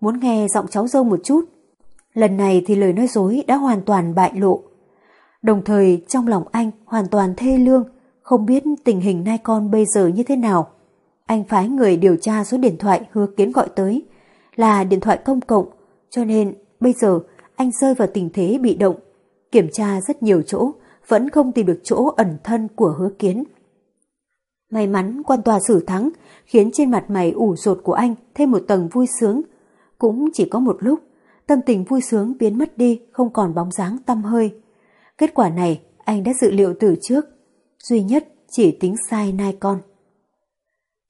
muốn nghe giọng cháu dâu một chút. Lần này thì lời nói dối đã hoàn toàn bại lộ. Đồng thời trong lòng anh hoàn toàn thê lương, không biết tình hình nai con bây giờ như thế nào. Anh phái người điều tra số điện thoại hứa kiến gọi tới, là điện thoại công cộng, cho nên bây giờ anh rơi vào tình thế bị động. Kiểm tra rất nhiều chỗ, vẫn không tìm được chỗ ẩn thân của hứa kiến. May mắn quan tòa xử thắng, khiến trên mặt mày ủ rột của anh thêm một tầng vui sướng. Cũng chỉ có một lúc, tâm tình vui sướng biến mất đi, không còn bóng dáng tâm hơi. Kết quả này anh đã dự liệu từ trước, duy nhất chỉ tính sai nai con.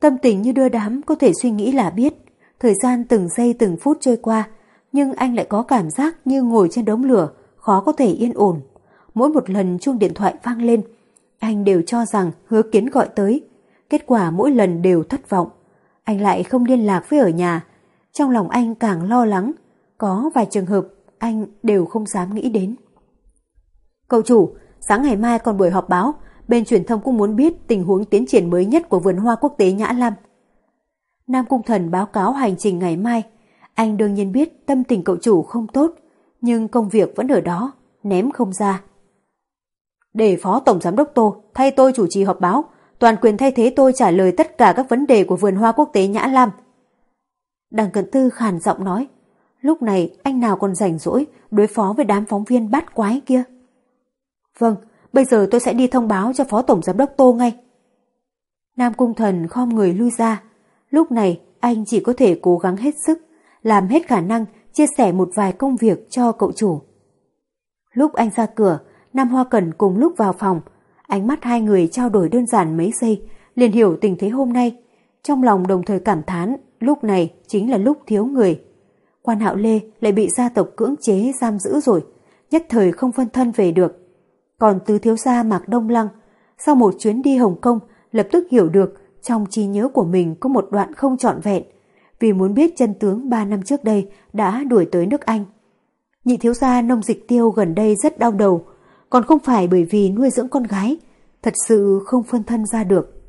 Tâm tình như đưa đám có thể suy nghĩ là biết, thời gian từng giây từng phút trôi qua, nhưng anh lại có cảm giác như ngồi trên đống lửa, khó có thể yên ổn. Mỗi một lần chuông điện thoại vang lên, anh đều cho rằng hứa kiến gọi tới. Kết quả mỗi lần đều thất vọng. Anh lại không liên lạc với ở nhà. Trong lòng anh càng lo lắng. Có vài trường hợp anh đều không dám nghĩ đến. Cậu chủ, sáng ngày mai còn buổi họp báo, bên truyền thông cũng muốn biết tình huống tiến triển mới nhất của vườn hoa quốc tế Nhã Lam. Nam Cung Thần báo cáo hành trình ngày mai. Anh đương nhiên biết tâm tình cậu chủ không tốt, nhưng công việc vẫn ở đó, ném không ra. Để Phó Tổng Giám đốc Tô thay tôi chủ trì họp báo, toàn quyền thay thế tôi trả lời tất cả các vấn đề của vườn hoa quốc tế Nhã Lam. Đằng Cận Tư khàn giọng nói, lúc này anh nào còn rảnh rỗi đối phó với đám phóng viên bát quái kia. Vâng, bây giờ tôi sẽ đi thông báo cho Phó Tổng Giám đốc Tô ngay. Nam Cung Thần khom người lui ra. Lúc này anh chỉ có thể cố gắng hết sức, làm hết khả năng chia sẻ một vài công việc cho cậu chủ. Lúc anh ra cửa, Nam Hoa Cẩn cùng lúc vào phòng, ánh mắt hai người trao đổi đơn giản mấy giây, liền hiểu tình thế hôm nay. Trong lòng đồng thời cảm thán, lúc này chính là lúc thiếu người. Quan Hạo Lê lại bị gia tộc cưỡng chế giam giữ rồi, nhất thời không phân thân về được. Còn tứ thiếu gia Mạc Đông Lăng, sau một chuyến đi Hồng Kông, lập tức hiểu được trong trí nhớ của mình có một đoạn không trọn vẹn, vì muốn biết chân tướng ba năm trước đây đã đuổi tới nước Anh. Nhị thiếu gia nông dịch tiêu gần đây rất đau đầu, còn không phải bởi vì nuôi dưỡng con gái, thật sự không phân thân ra được.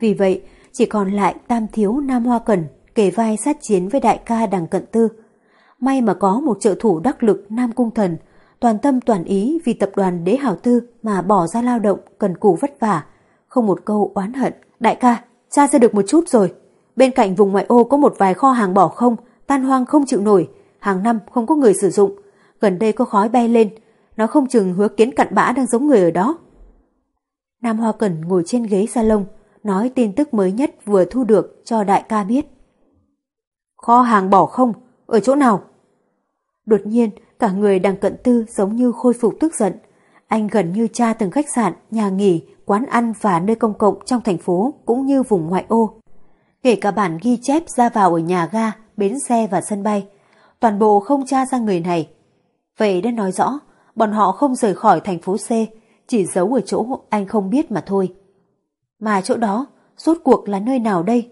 Vì vậy, chỉ còn lại tam thiếu Nam Hoa Cẩn kề vai sát chiến với đại ca đằng cận tư. May mà có một trợ thủ đắc lực Nam Cung Thần, toàn tâm toàn ý vì tập đoàn đế hảo tư mà bỏ ra lao động cần cù vất vả, không một câu oán hận. Đại ca, cha ra được một chút rồi. Bên cạnh vùng ngoại ô có một vài kho hàng bỏ không, tan hoang không chịu nổi, hàng năm không có người sử dụng. Gần đây có khói bay lên, nó không chừng hứa kiến cặn bã đang giống người ở đó. Nam Hoa Cẩn ngồi trên ghế salon, nói tin tức mới nhất vừa thu được cho đại ca biết. Kho hàng bỏ không, ở chỗ nào? Đột nhiên, cả người đang cận tư giống như khôi phục tức giận. Anh gần như tra từng khách sạn, nhà nghỉ, quán ăn và nơi công cộng trong thành phố cũng như vùng ngoại ô. Kể cả bản ghi chép ra vào ở nhà ga, bến xe và sân bay. Toàn bộ không tra ra người này. Vậy đã nói rõ, bọn họ không rời khỏi thành phố C, chỉ giấu ở chỗ anh không biết mà thôi. Mà chỗ đó, rốt cuộc là nơi nào đây?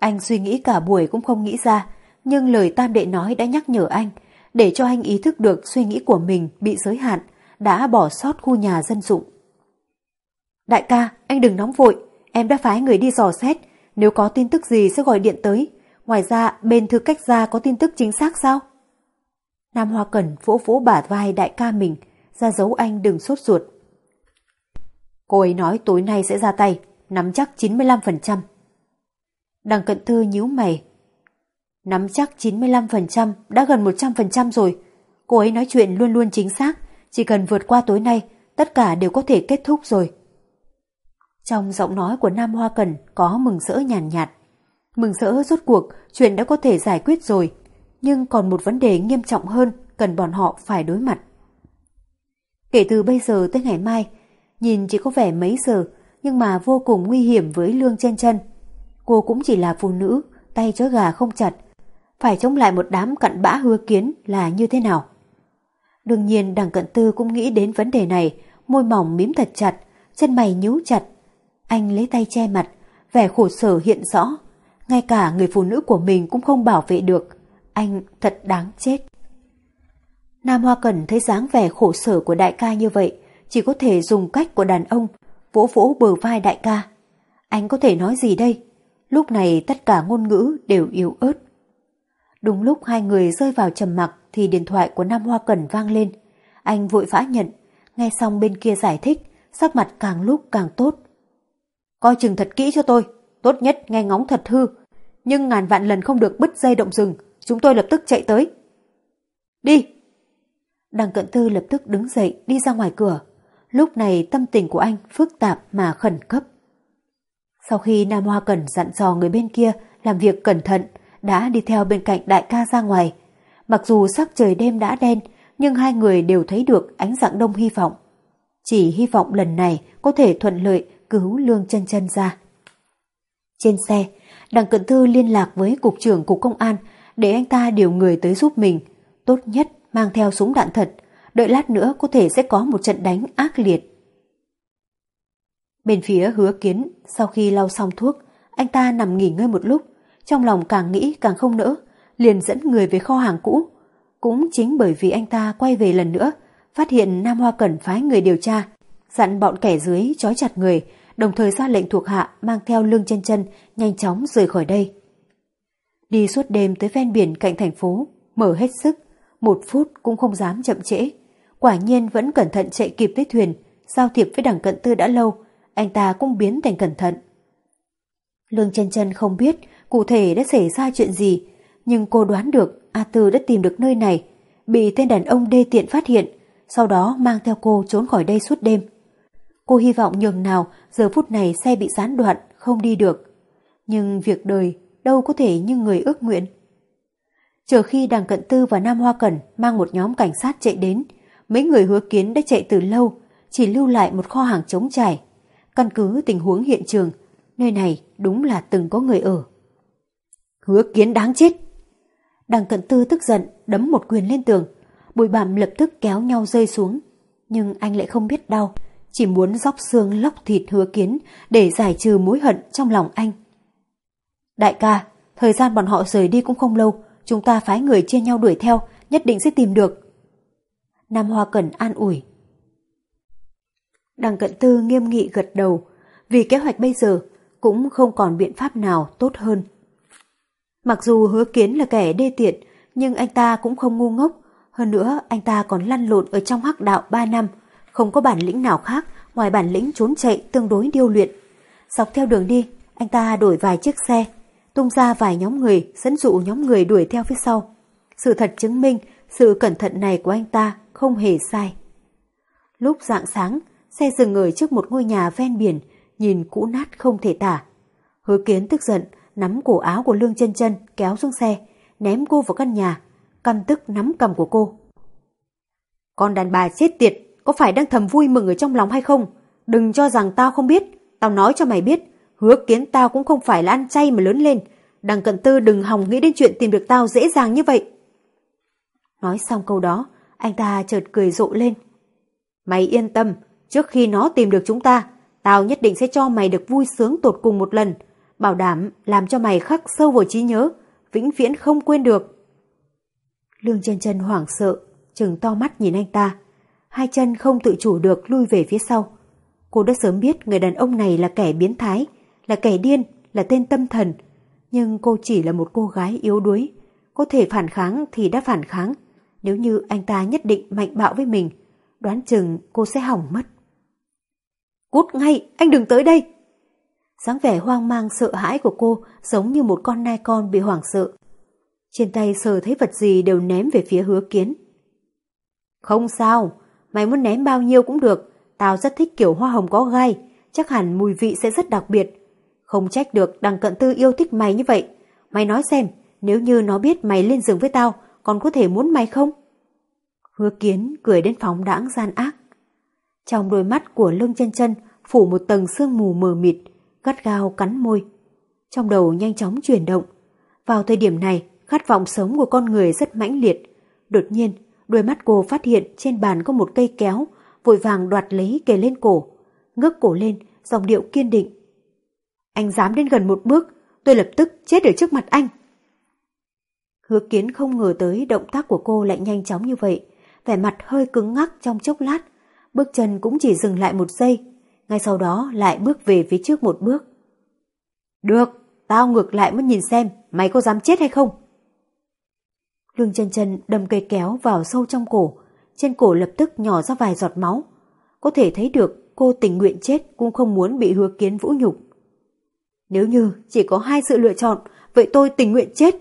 Anh suy nghĩ cả buổi cũng không nghĩ ra, nhưng lời tam đệ nói đã nhắc nhở anh, để cho anh ý thức được suy nghĩ của mình bị giới hạn, đã bỏ sót khu nhà dân dụng. Đại ca, anh đừng nóng vội, em đã phái người đi dò xét, nếu có tin tức gì sẽ gọi điện tới. Ngoài ra, bên thư cách gia có tin tức chính xác sao? Nam Hoa Cẩn vỗ vỗ bả vai đại ca mình, ra dấu anh đừng sốt ruột. Cô ấy nói tối nay sẽ ra tay, nắm chắc 95%. Đằng cận thư nhíu mày. Nắm chắc 95% đã gần 100% rồi. Cô ấy nói chuyện luôn luôn chính xác, chỉ cần vượt qua tối nay, tất cả đều có thể kết thúc rồi. Trong giọng nói của Nam Hoa Cần có mừng rỡ nhàn nhạt, nhạt. Mừng rỡ rốt cuộc chuyện đã có thể giải quyết rồi, nhưng còn một vấn đề nghiêm trọng hơn cần bọn họ phải đối mặt. Kể từ bây giờ tới ngày mai, nhìn chỉ có vẻ mấy giờ, nhưng mà vô cùng nguy hiểm với lương chân chân. Cô cũng chỉ là phụ nữ, tay chói gà không chặt. Phải chống lại một đám cặn bã hứa kiến là như thế nào? Đương nhiên đằng cận tư cũng nghĩ đến vấn đề này, môi mỏng mím thật chặt, chân mày nhíu chặt. Anh lấy tay che mặt, vẻ khổ sở hiện rõ. Ngay cả người phụ nữ của mình cũng không bảo vệ được. Anh thật đáng chết. Nam Hoa Cẩn thấy dáng vẻ khổ sở của đại ca như vậy, chỉ có thể dùng cách của đàn ông, vỗ vỗ bờ vai đại ca. Anh có thể nói gì đây? Lúc này tất cả ngôn ngữ đều yếu ớt. Đúng lúc hai người rơi vào trầm mặc thì điện thoại của Nam Hoa Cẩn vang lên. Anh vội vã nhận, nghe xong bên kia giải thích, sắc mặt càng lúc càng tốt. Coi chừng thật kỹ cho tôi, tốt nhất nghe ngóng thật hư, nhưng ngàn vạn lần không được bứt dây động rừng, chúng tôi lập tức chạy tới. Đi! Đằng cận tư lập tức đứng dậy đi ra ngoài cửa. Lúc này tâm tình của anh phức tạp mà khẩn cấp. Sau khi Nam Hoa Cẩn dặn dò người bên kia làm việc cẩn thận, đã đi theo bên cạnh đại ca ra ngoài. Mặc dù sắc trời đêm đã đen, nhưng hai người đều thấy được ánh dạng đông hy vọng. Chỉ hy vọng lần này có thể thuận lợi cứu Lương chân chân ra. Trên xe, Đặng Cận Thư liên lạc với Cục trưởng Cục Công an để anh ta điều người tới giúp mình. Tốt nhất mang theo súng đạn thật, đợi lát nữa có thể sẽ có một trận đánh ác liệt. Bên phía hứa kiến, sau khi lau xong thuốc, anh ta nằm nghỉ ngơi một lúc, trong lòng càng nghĩ càng không nỡ, liền dẫn người về kho hàng cũ. Cũng chính bởi vì anh ta quay về lần nữa, phát hiện Nam Hoa Cẩn phái người điều tra, dặn bọn kẻ dưới trói chặt người, đồng thời ra lệnh thuộc hạ mang theo lương chân chân nhanh chóng rời khỏi đây. Đi suốt đêm tới ven biển cạnh thành phố, mở hết sức, một phút cũng không dám chậm trễ. Quả nhiên vẫn cẩn thận chạy kịp với thuyền, giao thiệp với đảng cận tư đã lâu, anh ta cũng biến thành cẩn thận. Lương chân chân không biết cụ thể đã xảy ra chuyện gì, nhưng cô đoán được A Tư đã tìm được nơi này, bị tên đàn ông đê tiện phát hiện, sau đó mang theo cô trốn khỏi đây suốt đêm. Cô hy vọng nhường nào giờ phút này xe bị gián đoạn, không đi được. Nhưng việc đời đâu có thể như người ước nguyện. Chờ khi đằng cận tư và Nam Hoa Cẩn mang một nhóm cảnh sát chạy đến, mấy người hứa kiến đã chạy từ lâu, chỉ lưu lại một kho hàng trống trải. Căn cứ tình huống hiện trường, nơi này đúng là từng có người ở. Hứa kiến đáng chết! Đằng cận tư tức giận, đấm một quyền lên tường. Bụi bặm lập tức kéo nhau rơi xuống. Nhưng anh lại không biết đau, chỉ muốn róc xương lóc thịt hứa kiến để giải trừ mối hận trong lòng anh. Đại ca, thời gian bọn họ rời đi cũng không lâu, chúng ta phái người chia nhau đuổi theo, nhất định sẽ tìm được. Nam Hoa Cẩn an ủi. Đằng cận tư nghiêm nghị gật đầu, vì kế hoạch bây giờ cũng không còn biện pháp nào tốt hơn. Mặc dù hứa kiến là kẻ đê tiện, nhưng anh ta cũng không ngu ngốc. Hơn nữa, anh ta còn lăn lộn ở trong hắc đạo 3 năm, không có bản lĩnh nào khác ngoài bản lĩnh trốn chạy tương đối điêu luyện. Dọc theo đường đi, anh ta đổi vài chiếc xe, tung ra vài nhóm người, dẫn dụ nhóm người đuổi theo phía sau. Sự thật chứng minh sự cẩn thận này của anh ta không hề sai. Lúc dạng sáng, xe dừng ở trước một ngôi nhà ven biển, nhìn cũ nát không thể tả. Hứa kiến tức giận, nắm cổ áo của Lương chân chân kéo xuống xe, ném cô vào căn nhà, căm tức nắm cầm của cô. Con đàn bà chết tiệt, có phải đang thầm vui mừng ở trong lòng hay không? Đừng cho rằng tao không biết, tao nói cho mày biết, hứa kiến tao cũng không phải là ăn chay mà lớn lên. Đằng cận tư đừng hòng nghĩ đến chuyện tìm được tao dễ dàng như vậy. Nói xong câu đó, anh ta chợt cười rộ lên. Mày yên tâm, trước khi nó tìm được chúng ta, tao nhất định sẽ cho mày được vui sướng tột cùng một lần, bảo đảm làm cho mày khắc sâu vào trí nhớ, vĩnh viễn không quên được. Lương chân chân hoảng sợ, chừng to mắt nhìn anh ta, hai chân không tự chủ được lui về phía sau. Cô đã sớm biết người đàn ông này là kẻ biến thái, là kẻ điên, là tên tâm thần, nhưng cô chỉ là một cô gái yếu đuối, có thể phản kháng thì đã phản kháng, nếu như anh ta nhất định mạnh bạo với mình, đoán chừng cô sẽ hỏng mất. Cút ngay, anh đừng tới đây! Dáng vẻ hoang mang sợ hãi của cô giống như một con nai con bị hoảng sợ. Trên tay sờ thấy vật gì đều ném về phía hứa kiến. Không sao, mày muốn ném bao nhiêu cũng được, tao rất thích kiểu hoa hồng có gai, chắc hẳn mùi vị sẽ rất đặc biệt. Không trách được đằng cận tư yêu thích mày như vậy. Mày nói xem, nếu như nó biết mày lên giường với tao, còn có thể muốn mày không? Hứa kiến cười đến phóng đãng gian ác. Trong đôi mắt của lưng chân chân phủ một tầng sương mù mờ mịt, gắt gao cắn môi. Trong đầu nhanh chóng chuyển động. Vào thời điểm này, khát vọng sống của con người rất mãnh liệt. Đột nhiên, đôi mắt cô phát hiện trên bàn có một cây kéo, vội vàng đoạt lấy kề lên cổ. Ngước cổ lên, dòng điệu kiên định. Anh dám đến gần một bước, tôi lập tức chết ở trước mặt anh. Hứa kiến không ngờ tới động tác của cô lại nhanh chóng như vậy, vẻ mặt hơi cứng ngắc trong chốc lát, bước chân cũng chỉ dừng lại một giây, ngay sau đó lại bước về phía trước một bước. Được, tao ngược lại muốn nhìn xem mày có dám chết hay không. Lương chân chân đâm cây kéo vào sâu trong cổ, trên cổ lập tức nhỏ ra vài giọt máu. Có thể thấy được cô tình nguyện chết cũng không muốn bị hứa kiến vũ nhục. Nếu như chỉ có hai sự lựa chọn, vậy tôi tình nguyện chết.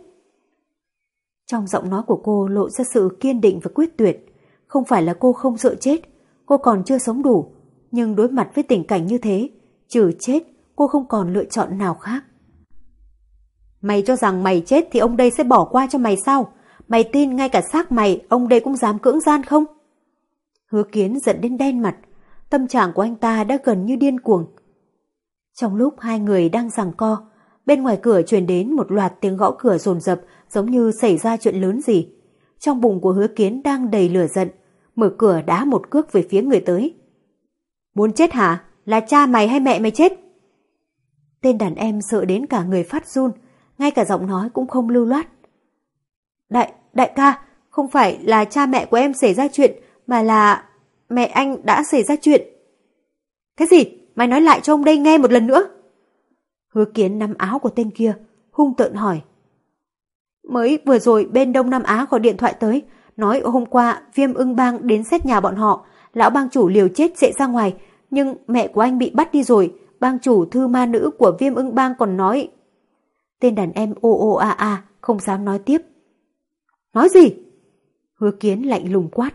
Trong giọng nói của cô lộ ra sự kiên định và quyết tuyệt. Không phải là cô không sợ chết, cô còn chưa sống đủ, nhưng đối mặt với tình cảnh như thế, trừ chết, cô không còn lựa chọn nào khác. Mày cho rằng mày chết thì ông đây sẽ bỏ qua cho mày sao? Mày tin ngay cả xác mày, ông đây cũng dám cưỡng gian không? Hứa kiến giận đến đen mặt, tâm trạng của anh ta đã gần như điên cuồng. Trong lúc hai người đang giằng co, bên ngoài cửa truyền đến một loạt tiếng gõ cửa rồn rập giống như xảy ra chuyện lớn gì. Trong bụng của hứa kiến đang đầy lửa giận, mở cửa đá một cước về phía người tới. Muốn chết hả? Là cha mày hay mẹ mày chết? Tên đàn em sợ đến cả người phát run, ngay cả giọng nói cũng không lưu loát. Đại, đại ca, không phải là cha mẹ của em xảy ra chuyện, mà là mẹ anh đã xảy ra chuyện. Cái gì? Mày nói lại cho ông đây nghe một lần nữa. Hứa kiến nắm áo của tên kia, hung tợn hỏi. Mới vừa rồi bên Đông Nam Á gọi điện thoại tới, nói hôm qua viêm ưng bang đến xét nhà bọn họ, lão bang chủ liều chết chạy ra ngoài, nhưng mẹ của anh bị bắt đi rồi, bang chủ thư ma nữ của viêm ưng bang còn nói. Tên đàn em ô ô a a, không dám nói tiếp. Nói gì? Hứa kiến lạnh lùng quát.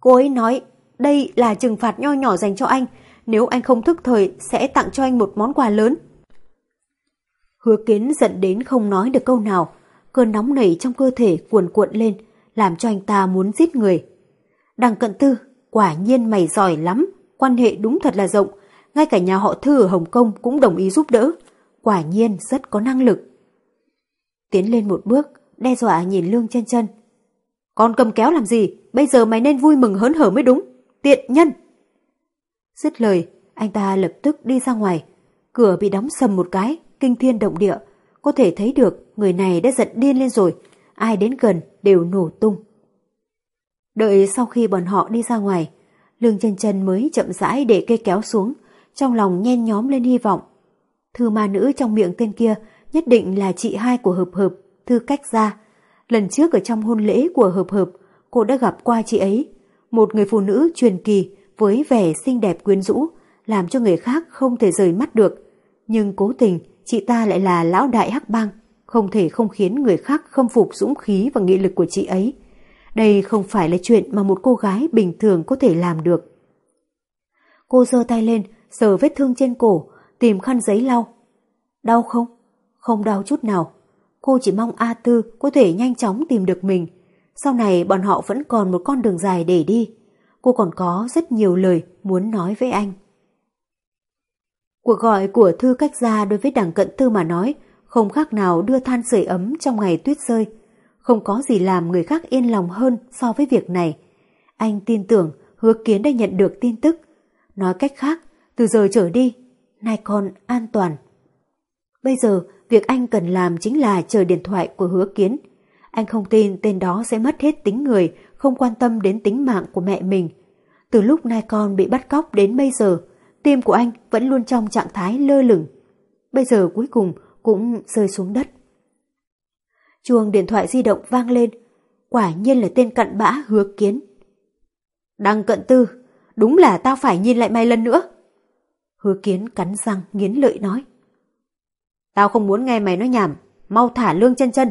Cô ấy nói, đây là trừng phạt nho nhỏ dành cho anh, nếu anh không thức thời sẽ tặng cho anh một món quà lớn. Hứa kiến giận đến không nói được câu nào, cơn nóng nảy trong cơ thể cuồn cuộn lên, làm cho anh ta muốn giết người. Đằng cận tư, quả nhiên mày giỏi lắm, quan hệ đúng thật là rộng, ngay cả nhà họ Thư ở Hồng Kông cũng đồng ý giúp đỡ, quả nhiên rất có năng lực. Tiến lên một bước, đe dọa nhìn Lương chân chân. Con cầm kéo làm gì, bây giờ mày nên vui mừng hớn hở mới đúng, tiện nhân. Dứt lời, anh ta lập tức đi ra ngoài. Cửa bị đóng sầm một cái, kinh thiên động địa. Có thể thấy được người này đã giận điên lên rồi. Ai đến gần đều nổ tung. Đợi sau khi bọn họ đi ra ngoài, Lương chân chân mới chậm rãi để cây kéo xuống, trong lòng nhen nhóm lên hy vọng. Thư ma nữ trong miệng tên kia nhất định là chị hai của Hợp Hợp, Thư Cách Gia. Lần trước ở trong hôn lễ của Hợp Hợp, cô đã gặp qua chị ấy, một người phụ nữ truyền kỳ với vẻ xinh đẹp quyến rũ, làm cho người khác không thể rời mắt được. Nhưng cố tình, chị ta lại là lão đại hắc bang, không thể không khiến người khác khâm phục dũng khí và nghị lực của chị ấy. Đây không phải là chuyện mà một cô gái bình thường có thể làm được. Cô giơ tay lên, sờ vết thương trên cổ, tìm khăn giấy lau. Đau không? Không đau chút nào. Cô chỉ mong A Tư có thể nhanh chóng tìm được mình. Sau này bọn họ vẫn còn một con đường dài để đi. Cô còn có rất nhiều lời muốn nói với anh. Cuộc gọi của Thư cách ra đối với đảng cận tư mà nói không khác nào đưa than sưởi ấm trong ngày tuyết rơi. Không có gì làm người khác yên lòng hơn so với việc này. Anh tin tưởng hứa kiến đã nhận được tin tức. Nói cách khác, từ giờ trở đi, nay con an toàn. Bây giờ, việc anh cần làm chính là chờ điện thoại của hứa kiến. Anh không tin tên đó sẽ mất hết tính người, không quan tâm đến tính mạng của mẹ mình. Từ lúc nai con bị bắt cóc đến bây giờ, tim của anh vẫn luôn trong trạng thái lơ lửng. Bây giờ cuối cùng cũng rơi xuống đất. Chuông điện thoại di động vang lên, quả nhiên là tên cặn bã hứa kiến. Đăng cận tư, đúng là tao phải nhìn lại mày lần nữa. Hứa kiến cắn răng nghiến lợi nói. Tao không muốn nghe mày nói nhảm, mau thả lương chân chân.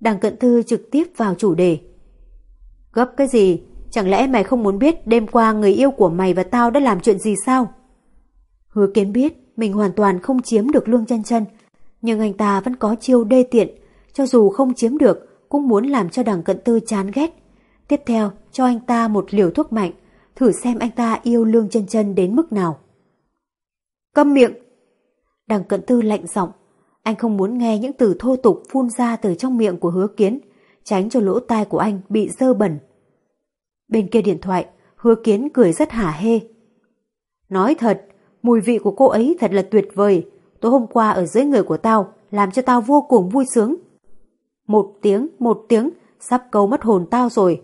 Đằng cận thư trực tiếp vào chủ đề. Gấp cái gì? Chẳng lẽ mày không muốn biết đêm qua người yêu của mày và tao đã làm chuyện gì sao? Hứa kiến biết mình hoàn toàn không chiếm được lương chân chân, nhưng anh ta vẫn có chiêu đê tiện, cho dù không chiếm được cũng muốn làm cho đằng cận tư chán ghét. Tiếp theo cho anh ta một liều thuốc mạnh, thử xem anh ta yêu lương chân chân đến mức nào. Câm miệng! Đằng cận tư lạnh giọng, anh không muốn nghe những từ thô tục phun ra từ trong miệng của hứa kiến, tránh cho lỗ tai của anh bị dơ bẩn. Bên kia điện thoại, hứa kiến cười rất hả hê. Nói thật, mùi vị của cô ấy thật là tuyệt vời. Tối hôm qua ở dưới người của tao, làm cho tao vô cùng vui sướng. Một tiếng, một tiếng, sắp câu mất hồn tao rồi.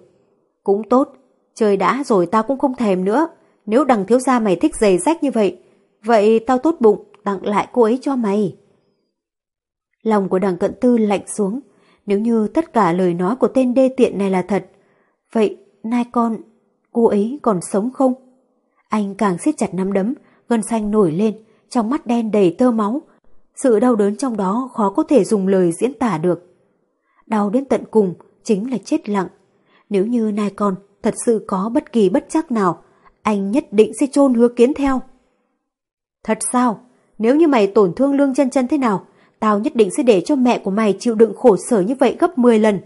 Cũng tốt, trời đã rồi tao cũng không thèm nữa. Nếu đằng thiếu gia mày thích giày rách như vậy, vậy tao tốt bụng tặng lại cô ấy cho mày. Lòng của đằng cận tư lạnh xuống, nếu như tất cả lời nói của tên đê tiện này là thật, vậy nai con, cô ấy còn sống không? Anh càng siết chặt nắm đấm, gân xanh nổi lên, trong mắt đen đầy tơ máu. Sự đau đớn trong đó khó có thể dùng lời diễn tả được. Đau đến tận cùng chính là chết lặng. Nếu như nai con thật sự có bất kỳ bất chắc nào, anh nhất định sẽ chôn hứa kiến theo. Thật sao? Nếu như mày tổn thương lương chân chân thế nào, tao nhất định sẽ để cho mẹ của mày chịu đựng khổ sở như vậy gấp 10 lần.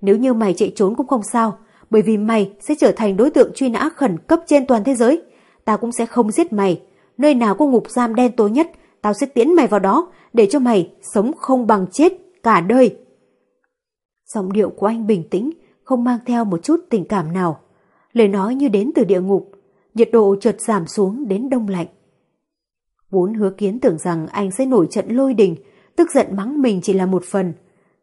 Nếu như mày chạy trốn cũng không sao, bởi vì mày sẽ trở thành đối tượng truy nã khẩn cấp trên toàn thế giới. Tao cũng sẽ không giết mày. Nơi nào có ngục giam đen tối nhất, tao sẽ tiễn mày vào đó, để cho mày sống không bằng chết cả đời. Giọng điệu của anh bình tĩnh, không mang theo một chút tình cảm nào. Lời nói như đến từ địa ngục, nhiệt độ chợt giảm xuống đến đông lạnh. Vốn hứa kiến tưởng rằng anh sẽ nổi trận lôi đình, tức giận mắng mình chỉ là một phần.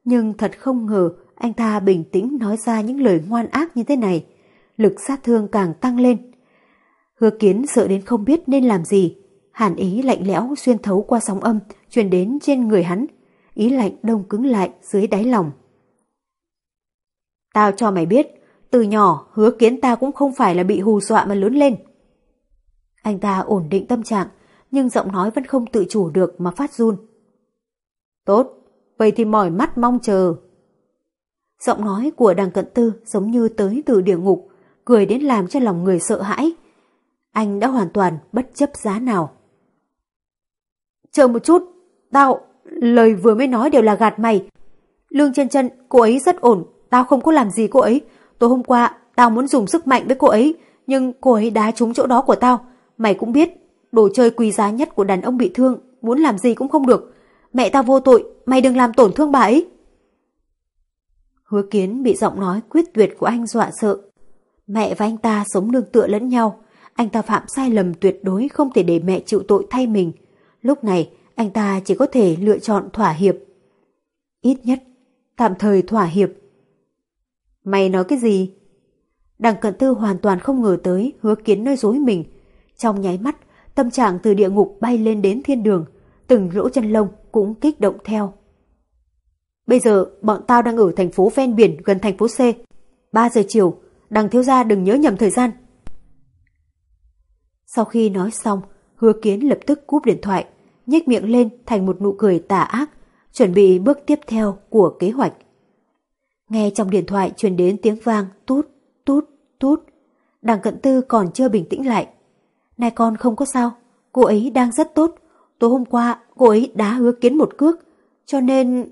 Nhưng thật không ngờ anh ta bình tĩnh nói ra những lời ngoan ác như thế này. Lực sát thương càng tăng lên. Hứa kiến sợ đến không biết nên làm gì. Hàn ý lạnh lẽo xuyên thấu qua sóng âm, truyền đến trên người hắn. Ý lạnh đông cứng lại dưới đáy lòng. Tao cho mày biết, từ nhỏ hứa kiến ta cũng không phải là bị hù dọa mà lớn lên. Anh ta ổn định tâm trạng, nhưng giọng nói vẫn không tự chủ được mà phát run. Tốt, vậy thì mỏi mắt mong chờ. Giọng nói của đằng cận tư giống như tới từ địa ngục, cười đến làm cho lòng người sợ hãi. Anh đã hoàn toàn bất chấp giá nào. Chờ một chút, tao, lời vừa mới nói đều là gạt mày. Lương chân chân, cô ấy rất ổn, tao không có làm gì cô ấy. Tối hôm qua, tao muốn dùng sức mạnh với cô ấy, nhưng cô ấy đá trúng chỗ đó của tao. Mày cũng biết, đồ chơi quý giá nhất của đàn ông bị thương, muốn làm gì cũng không được. Mẹ tao vô tội, mày đừng làm tổn thương bà ấy. Hứa kiến bị giọng nói quyết tuyệt của anh dọa sợ. Mẹ và anh ta sống nương tựa lẫn nhau, anh ta phạm sai lầm tuyệt đối không thể để mẹ chịu tội thay mình. Lúc này, anh ta chỉ có thể lựa chọn thỏa hiệp. Ít nhất, tạm thời thỏa hiệp. Mày nói cái gì? Đằng cận tư hoàn toàn không ngờ tới hứa kiến nơi dối mình. Trong nháy mắt, tâm trạng từ địa ngục bay lên đến thiên đường, từng lỗ chân lông cũng kích động theo. Bây giờ bọn tao đang ở thành phố ven biển gần thành phố C. 3 giờ chiều, đằng thiếu gia đừng nhớ nhầm thời gian. Sau khi nói xong, hứa kiến lập tức cúp điện thoại, nhếch miệng lên thành một nụ cười tà ác, chuẩn bị bước tiếp theo của kế hoạch. Nghe trong điện thoại truyền đến tiếng vang tút, tút, tút. Đằng cận tư còn chưa bình tĩnh lại. Này con không có sao, cô ấy đang rất tốt. Tối hôm qua cô ấy đá hứa kiến một cước, cho nên...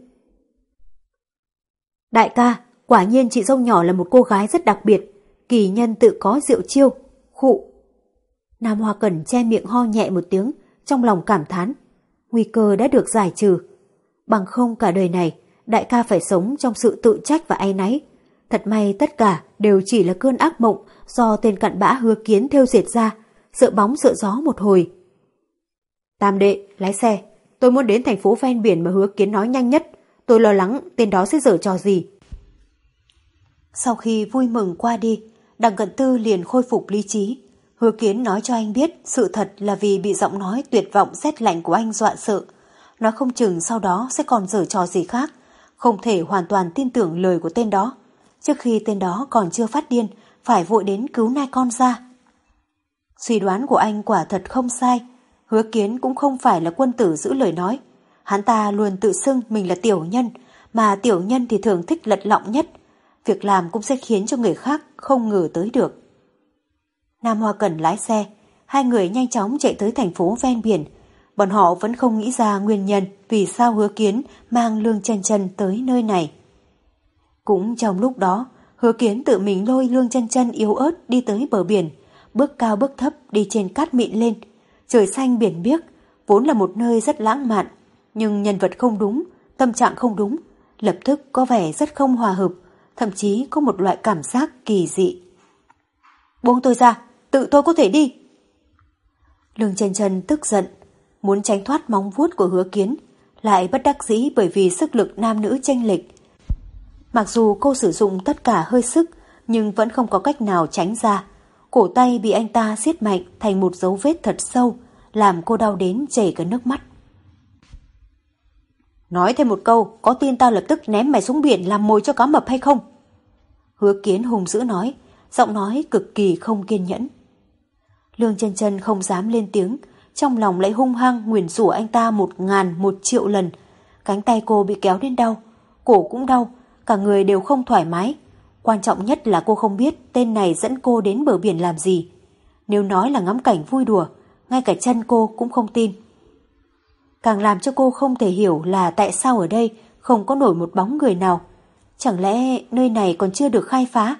Đại ca, quả nhiên chị dâu nhỏ là một cô gái rất đặc biệt, kỳ nhân tự có rượu chiêu, khụ. Nam Hoa Cẩn che miệng ho nhẹ một tiếng, trong lòng cảm thán. Nguy cơ đã được giải trừ. Bằng không cả đời này, đại ca phải sống trong sự tự trách và áy náy. Thật may tất cả đều chỉ là cơn ác mộng do tên cặn bã hứa kiến theo diệt ra, sợ bóng sợ gió một hồi. Tam đệ, lái xe, tôi muốn đến thành phố ven biển mà hứa kiến nói nhanh nhất, tôi lo lắng tên đó sẽ dở trò gì. Sau khi vui mừng qua đi, đằng cận tư liền khôi phục lý trí. Hứa kiến nói cho anh biết sự thật là vì bị giọng nói tuyệt vọng rét lạnh của anh dọa sợ. Nó không chừng sau đó sẽ còn dở trò gì khác, không thể hoàn toàn tin tưởng lời của tên đó. Trước khi tên đó còn chưa phát điên, phải vội đến cứu nai con ra. Suy đoán của anh quả thật không sai, hứa kiến cũng không phải là quân tử giữ lời nói. Hắn ta luôn tự xưng mình là tiểu nhân, mà tiểu nhân thì thường thích lật lọng nhất. Việc làm cũng sẽ khiến cho người khác không ngờ tới được. Nam Hoa cần lái xe, hai người nhanh chóng chạy tới thành phố ven biển. Bọn họ vẫn không nghĩ ra nguyên nhân vì sao hứa kiến mang lương chân chân tới nơi này. Cũng trong lúc đó, hứa kiến tự mình lôi lương chân chân yếu ớt đi tới bờ biển, bước cao bước thấp đi trên cát mịn lên. Trời xanh biển biếc, vốn là một nơi rất lãng mạn, nhưng nhân vật không đúng, tâm trạng không đúng, lập tức có vẻ rất không hòa hợp, thậm chí có một loại cảm giác kỳ dị. Buông tôi ra, tự tôi có thể đi. Lương chân chân tức giận, muốn tránh thoát móng vuốt của hứa kiến, lại bất đắc dĩ bởi vì sức lực nam nữ tranh lệch. Mặc dù cô sử dụng tất cả hơi sức, nhưng vẫn không có cách nào tránh ra. Cổ tay bị anh ta siết mạnh thành một dấu vết thật sâu, làm cô đau đến chảy cả nước mắt. Nói thêm một câu, có tin tao lập tức ném mày xuống biển làm mồi cho cá mập hay không? Hứa kiến hùng dữ nói, giọng nói cực kỳ không kiên nhẫn. Lương chân chân không dám lên tiếng, trong lòng lại hung hăng nguyền rủa anh ta một ngàn một triệu lần. Cánh tay cô bị kéo đến đau, cổ cũng đau, cả người đều không thoải mái. Quan trọng nhất là cô không biết tên này dẫn cô đến bờ biển làm gì. Nếu nói là ngắm cảnh vui đùa, ngay cả chân cô cũng không tin. Càng làm cho cô không thể hiểu là tại sao ở đây không có nổi một bóng người nào. Chẳng lẽ nơi này còn chưa được khai phá?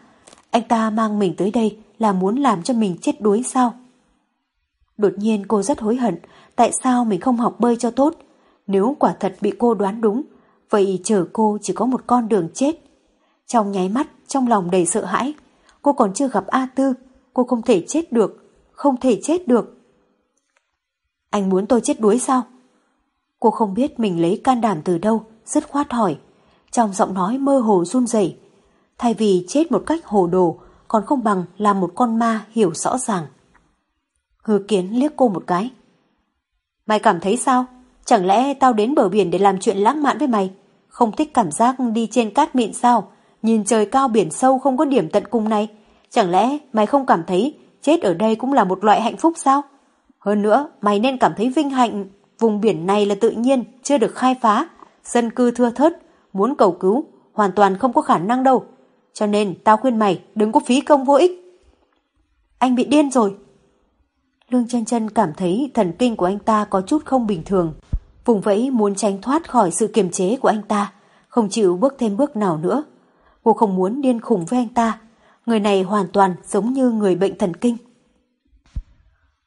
Anh ta mang mình tới đây là muốn làm cho mình chết đuối sao? Đột nhiên cô rất hối hận tại sao mình không học bơi cho tốt. Nếu quả thật bị cô đoán đúng, vậy chờ cô chỉ có một con đường chết. Trong nháy mắt, trong lòng đầy sợ hãi. Cô còn chưa gặp A Tư, cô không thể chết được, không thể chết được. Anh muốn tôi chết đuối sao? Cô không biết mình lấy can đảm từ đâu, dứt khoát hỏi. Trong giọng nói mơ hồ run rẩy Thay vì chết một cách hồ đồ, còn không bằng làm một con ma hiểu rõ ràng. Hứa kiến liếc cô một cái. Mày cảm thấy sao? Chẳng lẽ tao đến bờ biển để làm chuyện lãng mạn với mày? Không thích cảm giác đi trên cát mịn sao? Nhìn trời cao biển sâu không có điểm tận cùng này. Chẳng lẽ mày không cảm thấy chết ở đây cũng là một loại hạnh phúc sao? Hơn nữa, mày nên cảm thấy vinh hạnh. Vùng biển này là tự nhiên, chưa được khai phá. Dân cư thưa thớt, muốn cầu cứu, hoàn toàn không có khả năng đâu. Cho nên tao khuyên mày đừng có phí công vô ích. Anh bị điên rồi. Lương chân chân cảm thấy thần kinh của anh ta có chút không bình thường. Vùng vẫy muốn tránh thoát khỏi sự kiềm chế của anh ta, không chịu bước thêm bước nào nữa. Cô không muốn điên khủng với anh ta. Người này hoàn toàn giống như người bệnh thần kinh.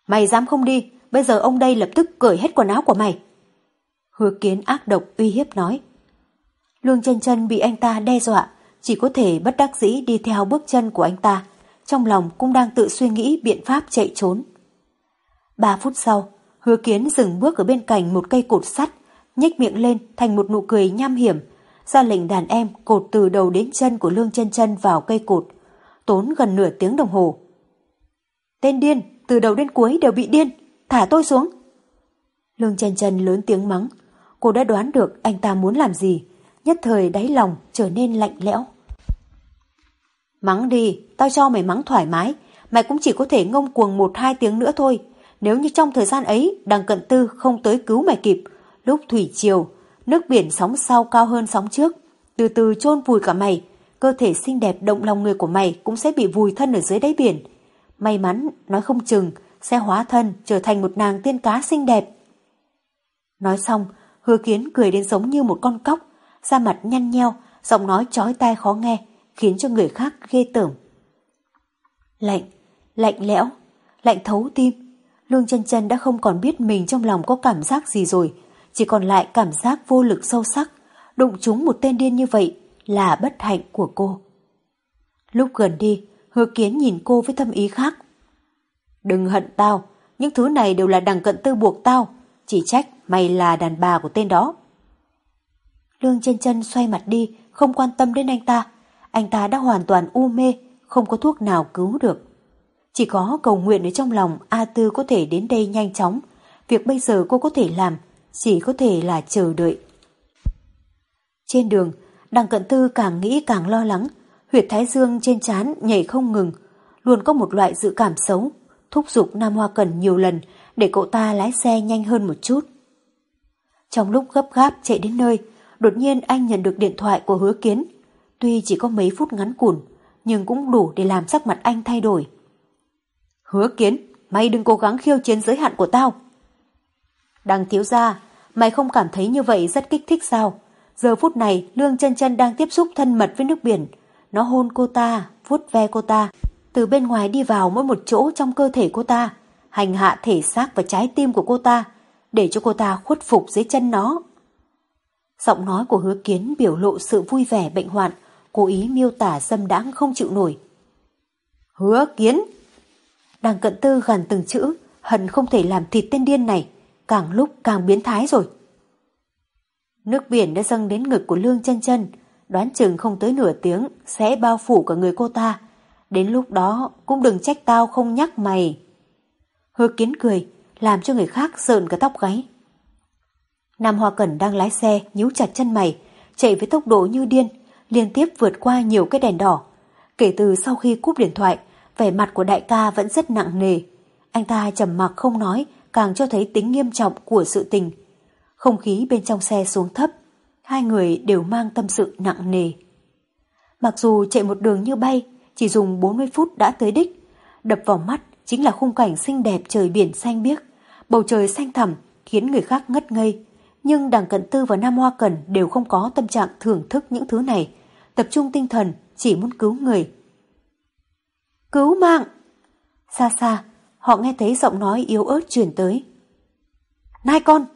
Mày dám không đi, bây giờ ông đây lập tức cởi hết quần áo của mày. Hứa kiến ác độc uy hiếp nói. Lương chân chân bị anh ta đe dọa, chỉ có thể bất đắc dĩ đi theo bước chân của anh ta, trong lòng cũng đang tự suy nghĩ biện pháp chạy trốn. Ba phút sau, hứa kiến dừng bước ở bên cạnh một cây cột sắt, nhếch miệng lên thành một nụ cười nham hiểm, ra lệnh đàn em cột từ đầu đến chân của Lương chân chân vào cây cột, tốn gần nửa tiếng đồng hồ. Tên điên, từ đầu đến cuối đều bị điên, thả tôi xuống. Lương chân chân lớn tiếng mắng, cô đã đoán được anh ta muốn làm gì, nhất thời đáy lòng trở nên lạnh lẽo. Mắng đi, tao cho mày mắng thoải mái, mày cũng chỉ có thể ngông cuồng một hai tiếng nữa thôi. Nếu như trong thời gian ấy đằng cận tư không tới cứu mày kịp, lúc thủy triều, nước biển sóng sau cao hơn sóng trước, từ từ chôn vùi cả mày, cơ thể xinh đẹp động lòng người của mày cũng sẽ bị vùi thân ở dưới đáy biển. May mắn, nói không chừng, sẽ hóa thân trở thành một nàng tiên cá xinh đẹp. Nói xong, hứa kiến cười đến giống như một con cóc, da mặt nhăn nheo, giọng nói chói tai khó nghe, khiến cho người khác ghê tởm. Lạnh, lạnh lẽo, lạnh thấu tim. Lương chân chân đã không còn biết mình trong lòng có cảm giác gì rồi, chỉ còn lại cảm giác vô lực sâu sắc. Đụng chúng một tên điên như vậy là bất hạnh của cô. Lúc gần đi, hứa kiến nhìn cô với thâm ý khác. Đừng hận tao, những thứ này đều là đằng cận tư buộc tao, chỉ trách mày là đàn bà của tên đó. Lương chân chân xoay mặt đi, không quan tâm đến anh ta. Anh ta đã hoàn toàn u mê, không có thuốc nào cứu được. Chỉ có cầu nguyện ở trong lòng A Tư có thể đến đây nhanh chóng. Việc bây giờ cô có thể làm chỉ có thể là chờ đợi. Trên đường, đằng cận tư càng nghĩ càng lo lắng. Huyệt thái dương trên trán nhảy không ngừng. Luôn có một loại dự cảm xấu. Thúc giục Nam Hoa Cần nhiều lần để cậu ta lái xe nhanh hơn một chút. Trong lúc gấp gáp chạy đến nơi, đột nhiên anh nhận được điện thoại của hứa kiến. Tuy chỉ có mấy phút ngắn cùn, nhưng cũng đủ để làm sắc mặt anh thay đổi. Hứa kiến, mày đừng cố gắng khiêu chiến giới hạn của tao. Đằng thiếu ra, mày không cảm thấy như vậy rất kích thích sao? Giờ phút này, Lương chân chân đang tiếp xúc thân mật với nước biển. Nó hôn cô ta, vuốt ve cô ta, từ bên ngoài đi vào mỗi một chỗ trong cơ thể cô ta, hành hạ thể xác và trái tim của cô ta, để cho cô ta khuất phục dưới chân nó. Giọng nói của hứa kiến biểu lộ sự vui vẻ bệnh hoạn, cố ý miêu tả dâm đãng không chịu nổi. Hứa kiến! Đằng cận tư gần từng chữ, hận không thể làm thịt tên điên này, càng lúc càng biến thái rồi. Nước biển đã dâng đến ngực của Lương chân chân, đoán chừng không tới nửa tiếng sẽ bao phủ cả người cô ta. Đến lúc đó cũng đừng trách tao không nhắc mày. Hứa kiến cười, làm cho người khác sợn cả tóc gáy. Nam Hoa Cẩn đang lái xe, nhíu chặt chân mày, chạy với tốc độ như điên, liên tiếp vượt qua nhiều cái đèn đỏ. Kể từ sau khi cúp điện thoại, vẻ mặt của đại ca vẫn rất nặng nề. Anh ta trầm mặc không nói, càng cho thấy tính nghiêm trọng của sự tình. Không khí bên trong xe xuống thấp, hai người đều mang tâm sự nặng nề. Mặc dù chạy một đường như bay, chỉ dùng 40 phút đã tới đích, đập vào mắt chính là khung cảnh xinh đẹp trời biển xanh biếc, bầu trời xanh thẳm khiến người khác ngất ngây. Nhưng đằng cận tư và Nam Hoa Cần đều không có tâm trạng thưởng thức những thứ này, tập trung tinh thần chỉ muốn cứu người. Cứu mạng! Xa xa, họ nghe thấy giọng nói yếu ớt truyền tới. Nai con!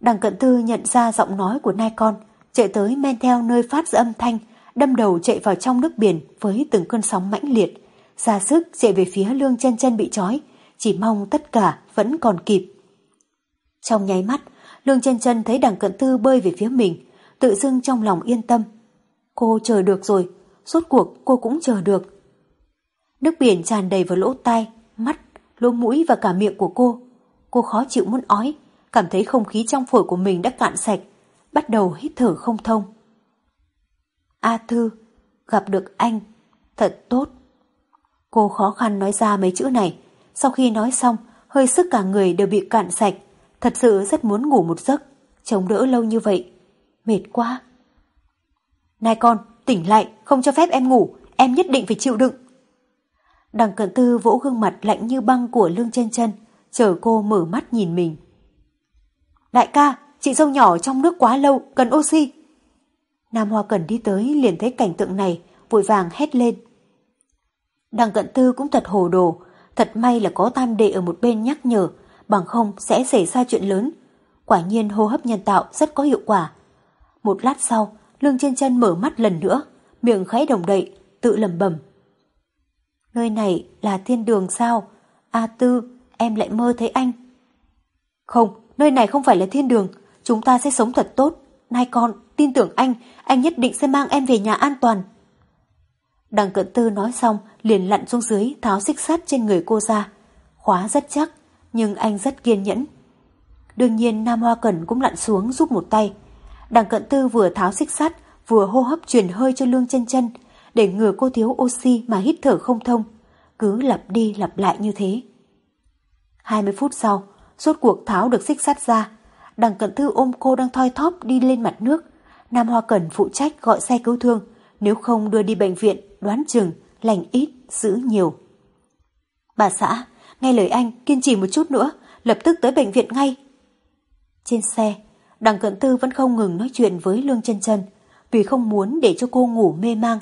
Đằng cận tư nhận ra giọng nói của nai con, chạy tới men theo nơi phát ra âm thanh, đâm đầu chạy vào trong nước biển với từng cơn sóng mãnh liệt, ra sức chạy về phía lương chân chân bị trói, chỉ mong tất cả vẫn còn kịp. Trong nháy mắt, lương chân chân thấy đằng cận tư bơi về phía mình, tự dưng trong lòng yên tâm. Cô chờ được rồi, rốt cuộc cô cũng chờ được. Nước biển tràn đầy vào lỗ tai, mắt, lỗ mũi và cả miệng của cô. Cô khó chịu muốn ói, cảm thấy không khí trong phổi của mình đã cạn sạch, bắt đầu hít thở không thông. A Thư, gặp được anh, thật tốt. Cô khó khăn nói ra mấy chữ này, sau khi nói xong, hơi sức cả người đều bị cạn sạch, thật sự rất muốn ngủ một giấc, chống đỡ lâu như vậy. Mệt quá. Này con, tỉnh lại, không cho phép em ngủ, em nhất định phải chịu đựng. Đằng cận tư vỗ gương mặt lạnh như băng của lương chân chân, chờ cô mở mắt nhìn mình. Đại ca, chị dâu nhỏ trong nước quá lâu, cần oxy. Nam Hoa Cần đi tới liền thấy cảnh tượng này, vội vàng hét lên. Đằng cận tư cũng thật hồ đồ, thật may là có tam đệ ở một bên nhắc nhở, bằng không sẽ xảy ra chuyện lớn. Quả nhiên hô hấp nhân tạo rất có hiệu quả. Một lát sau, Lương trên chân mở mắt lần nữa, miệng khẽ đồng đậy, tự lầm bầm. Nơi này là thiên đường sao? A Tư, em lại mơ thấy anh. Không, nơi này không phải là thiên đường, chúng ta sẽ sống thật tốt. Nai con, tin tưởng anh, anh nhất định sẽ mang em về nhà an toàn. Đằng cận tư nói xong liền lặn xuống dưới tháo xích sắt trên người cô ra. Khóa rất chắc, nhưng anh rất kiên nhẫn. Đương nhiên Nam Hoa Cẩn cũng lặn xuống giúp một tay. Đằng cận tư vừa tháo xích sắt, vừa hô hấp truyền hơi cho lương chân chân, để ngừa cô thiếu oxy mà hít thở không thông. Cứ lặp đi lặp lại như thế. 20 phút sau, suốt cuộc tháo được xích sắt ra. Đằng cận thư ôm cô đang thoi thóp đi lên mặt nước. Nam Hoa Cẩn phụ trách gọi xe cứu thương, nếu không đưa đi bệnh viện, đoán chừng, lành ít, giữ nhiều. Bà xã, nghe lời anh, kiên trì một chút nữa, lập tức tới bệnh viện ngay. Trên xe, đằng cận tư vẫn không ngừng nói chuyện với Lương chân chân vì không muốn để cho cô ngủ mê mang.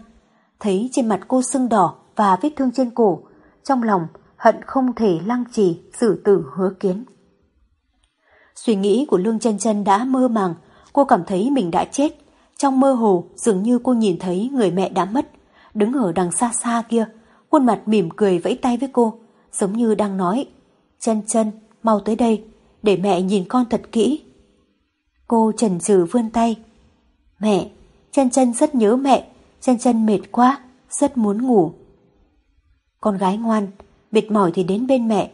Thấy trên mặt cô sưng đỏ và vết thương trên cổ, trong lòng hận không thể lăng trì xử tử hứa kiến. Suy nghĩ của Lương chân chân đã mơ màng, cô cảm thấy mình đã chết. Trong mơ hồ dường như cô nhìn thấy người mẹ đã mất, đứng ở đằng xa xa kia, khuôn mặt mỉm cười vẫy tay với cô, giống như đang nói, chân chân, mau tới đây, để mẹ nhìn con thật kỹ. Cô chần chừ vươn tay. Mẹ, chân chân rất nhớ mẹ, chân chân mệt quá, rất muốn ngủ. Con gái ngoan, mệt mỏi thì đến bên mẹ.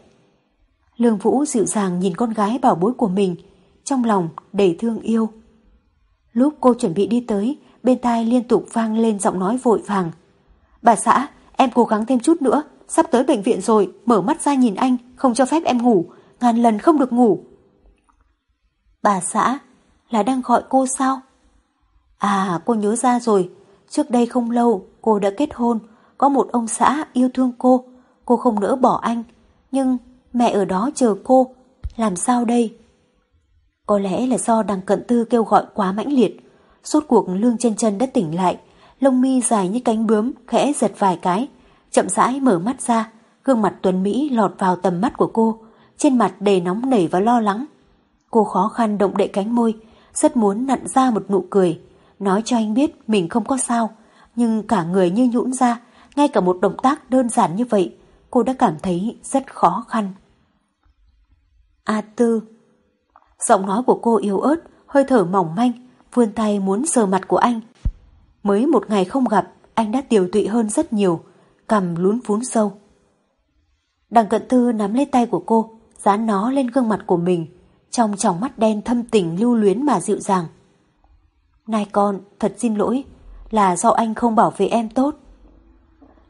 Lương Vũ dịu dàng nhìn con gái bảo bối của mình, trong lòng đầy thương yêu. Lúc cô chuẩn bị đi tới, bên tai liên tục vang lên giọng nói vội vàng. Bà xã, em cố gắng thêm chút nữa, sắp tới bệnh viện rồi, mở mắt ra nhìn anh, không cho phép em ngủ, ngàn lần không được ngủ. Bà xã, là đang gọi cô sao? À, cô nhớ ra rồi, trước đây không lâu cô đã kết hôn, có một ông xã yêu thương cô, cô không nỡ bỏ anh, nhưng mẹ ở đó chờ cô, làm sao đây? Có lẽ là do đằng cận tư kêu gọi quá mãnh liệt, suốt cuộc lương chân chân đã tỉnh lại, lông mi dài như cánh bướm khẽ giật vài cái, chậm rãi mở mắt ra, gương mặt tuấn Mỹ lọt vào tầm mắt của cô, trên mặt đầy nóng nảy và lo lắng. Cô khó khăn động đậy cánh môi, rất muốn nặn ra một nụ cười, nói cho anh biết mình không có sao, nhưng cả người như nhũn ra, ngay cả một động tác đơn giản như vậy, cô đã cảm thấy rất khó khăn. A Tư Giọng nói của cô yếu ớt, hơi thở mỏng manh, vươn tay muốn sờ mặt của anh. Mới một ngày không gặp, anh đã tiều tụy hơn rất nhiều, cầm lún phún sâu. Đằng cận tư nắm lấy tay của cô, dán nó lên gương mặt của mình, trong tròng mắt đen thâm tình lưu luyến mà dịu dàng. Này con, thật xin lỗi, là do anh không bảo vệ em tốt.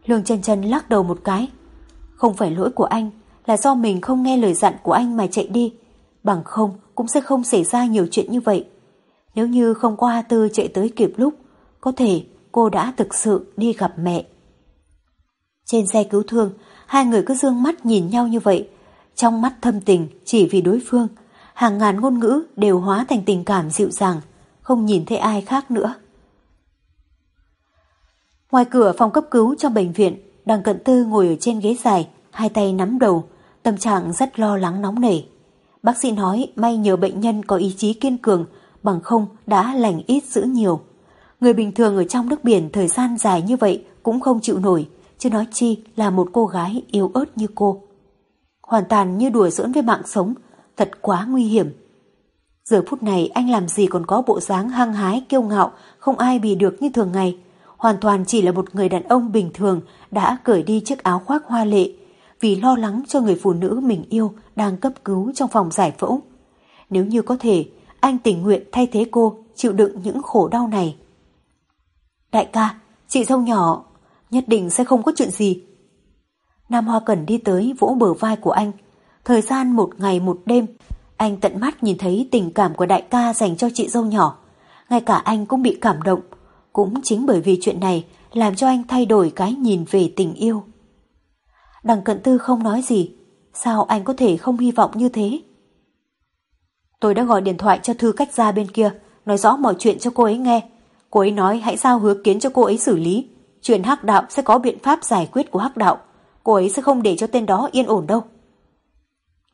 Lương chân chân lắc đầu một cái. Không phải lỗi của anh, là do mình không nghe lời dặn của anh mà chạy đi. Bằng không cũng sẽ không xảy ra nhiều chuyện như vậy. Nếu như không có A Tư chạy tới kịp lúc, có thể cô đã thực sự đi gặp mẹ. Trên xe cứu thương, hai người cứ dương mắt nhìn nhau như vậy. Trong mắt thâm tình chỉ vì đối phương, hàng ngàn ngôn ngữ đều hóa thành tình cảm dịu dàng, không nhìn thấy ai khác nữa. Ngoài cửa phòng cấp cứu trong bệnh viện, đằng cận tư ngồi ở trên ghế dài, hai tay nắm đầu, tâm trạng rất lo lắng nóng nảy. Bác sĩ nói may nhờ bệnh nhân có ý chí kiên cường, bằng không đã lành ít giữ nhiều. Người bình thường ở trong nước biển thời gian dài như vậy cũng không chịu nổi, chứ nói chi là một cô gái yếu ớt như cô. Hoàn toàn như đùa giỡn với mạng sống, thật quá nguy hiểm. Giờ phút này anh làm gì còn có bộ dáng hăng hái, kiêu ngạo, không ai bì được như thường ngày. Hoàn toàn chỉ là một người đàn ông bình thường đã cởi đi chiếc áo khoác hoa lệ, vì lo lắng cho người phụ nữ mình yêu đang cấp cứu trong phòng giải phẫu. Nếu như có thể, anh tình nguyện thay thế cô chịu đựng những khổ đau này. Đại ca, chị dâu nhỏ, nhất định sẽ không có chuyện gì. Nam Hoa Cẩn đi tới vỗ bờ vai của anh. Thời gian một ngày một đêm, anh tận mắt nhìn thấy tình cảm của đại ca dành cho chị dâu nhỏ. Ngay cả anh cũng bị cảm động. Cũng chính bởi vì chuyện này làm cho anh thay đổi cái nhìn về tình yêu. Đằng cận tư không nói gì. Sao anh có thể không hy vọng như thế? Tôi đã gọi điện thoại cho thư cách ra bên kia, nói rõ mọi chuyện cho cô ấy nghe. Cô ấy nói hãy giao hứa kiến cho cô ấy xử lý. Chuyện hắc đạo sẽ có biện pháp giải quyết của hắc đạo. Cô ấy sẽ không để cho tên đó yên ổn đâu.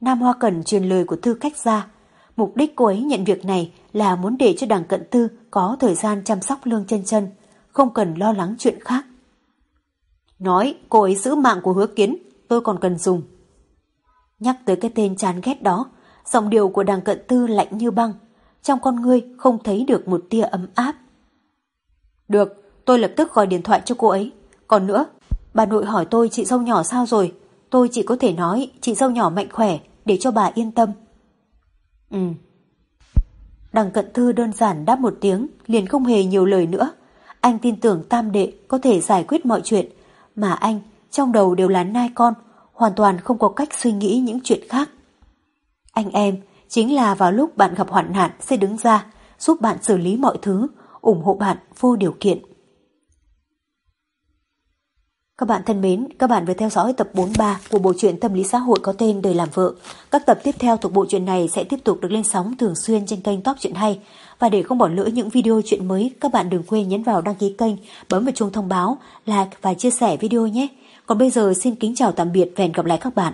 Nam Hoa Cần truyền lời của thư cách ra. Mục đích cô ấy nhận việc này là muốn để cho đảng cận tư có thời gian chăm sóc lương chân chân, không cần lo lắng chuyện khác. Nói cô ấy giữ mạng của hứa kiến, tôi còn cần dùng. Nhắc tới cái tên chán ghét đó, dòng điều của đảng cận tư lạnh như băng. Trong con ngươi không thấy được một tia ấm áp. Được, tôi lập tức gọi điện thoại cho cô ấy. Còn nữa, bà nội hỏi tôi chị dâu nhỏ sao rồi. Tôi chỉ có thể nói chị dâu nhỏ mạnh khỏe để cho bà yên tâm. Ừ. Đằng cận thư đơn giản đáp một tiếng, liền không hề nhiều lời nữa. Anh tin tưởng tam đệ có thể giải quyết mọi chuyện, mà anh trong đầu đều là nai con, hoàn toàn không có cách suy nghĩ những chuyện khác. Anh em chính là vào lúc bạn gặp hoạn nạn sẽ đứng ra, giúp bạn xử lý mọi thứ, ủng hộ bạn vô điều kiện. Các bạn thân mến, các bạn vừa theo dõi tập 43 của bộ truyện tâm lý xã hội có tên Đời làm vợ. Các tập tiếp theo thuộc bộ truyện này sẽ tiếp tục được lên sóng thường xuyên trên kênh Top Truyện Hay. Và để không bỏ lỡ những video chuyện mới, các bạn đừng quên nhấn vào đăng ký kênh, bấm vào chuông thông báo, like và chia sẻ video nhé. Còn bây giờ xin kính chào tạm biệt và hẹn gặp lại các bạn.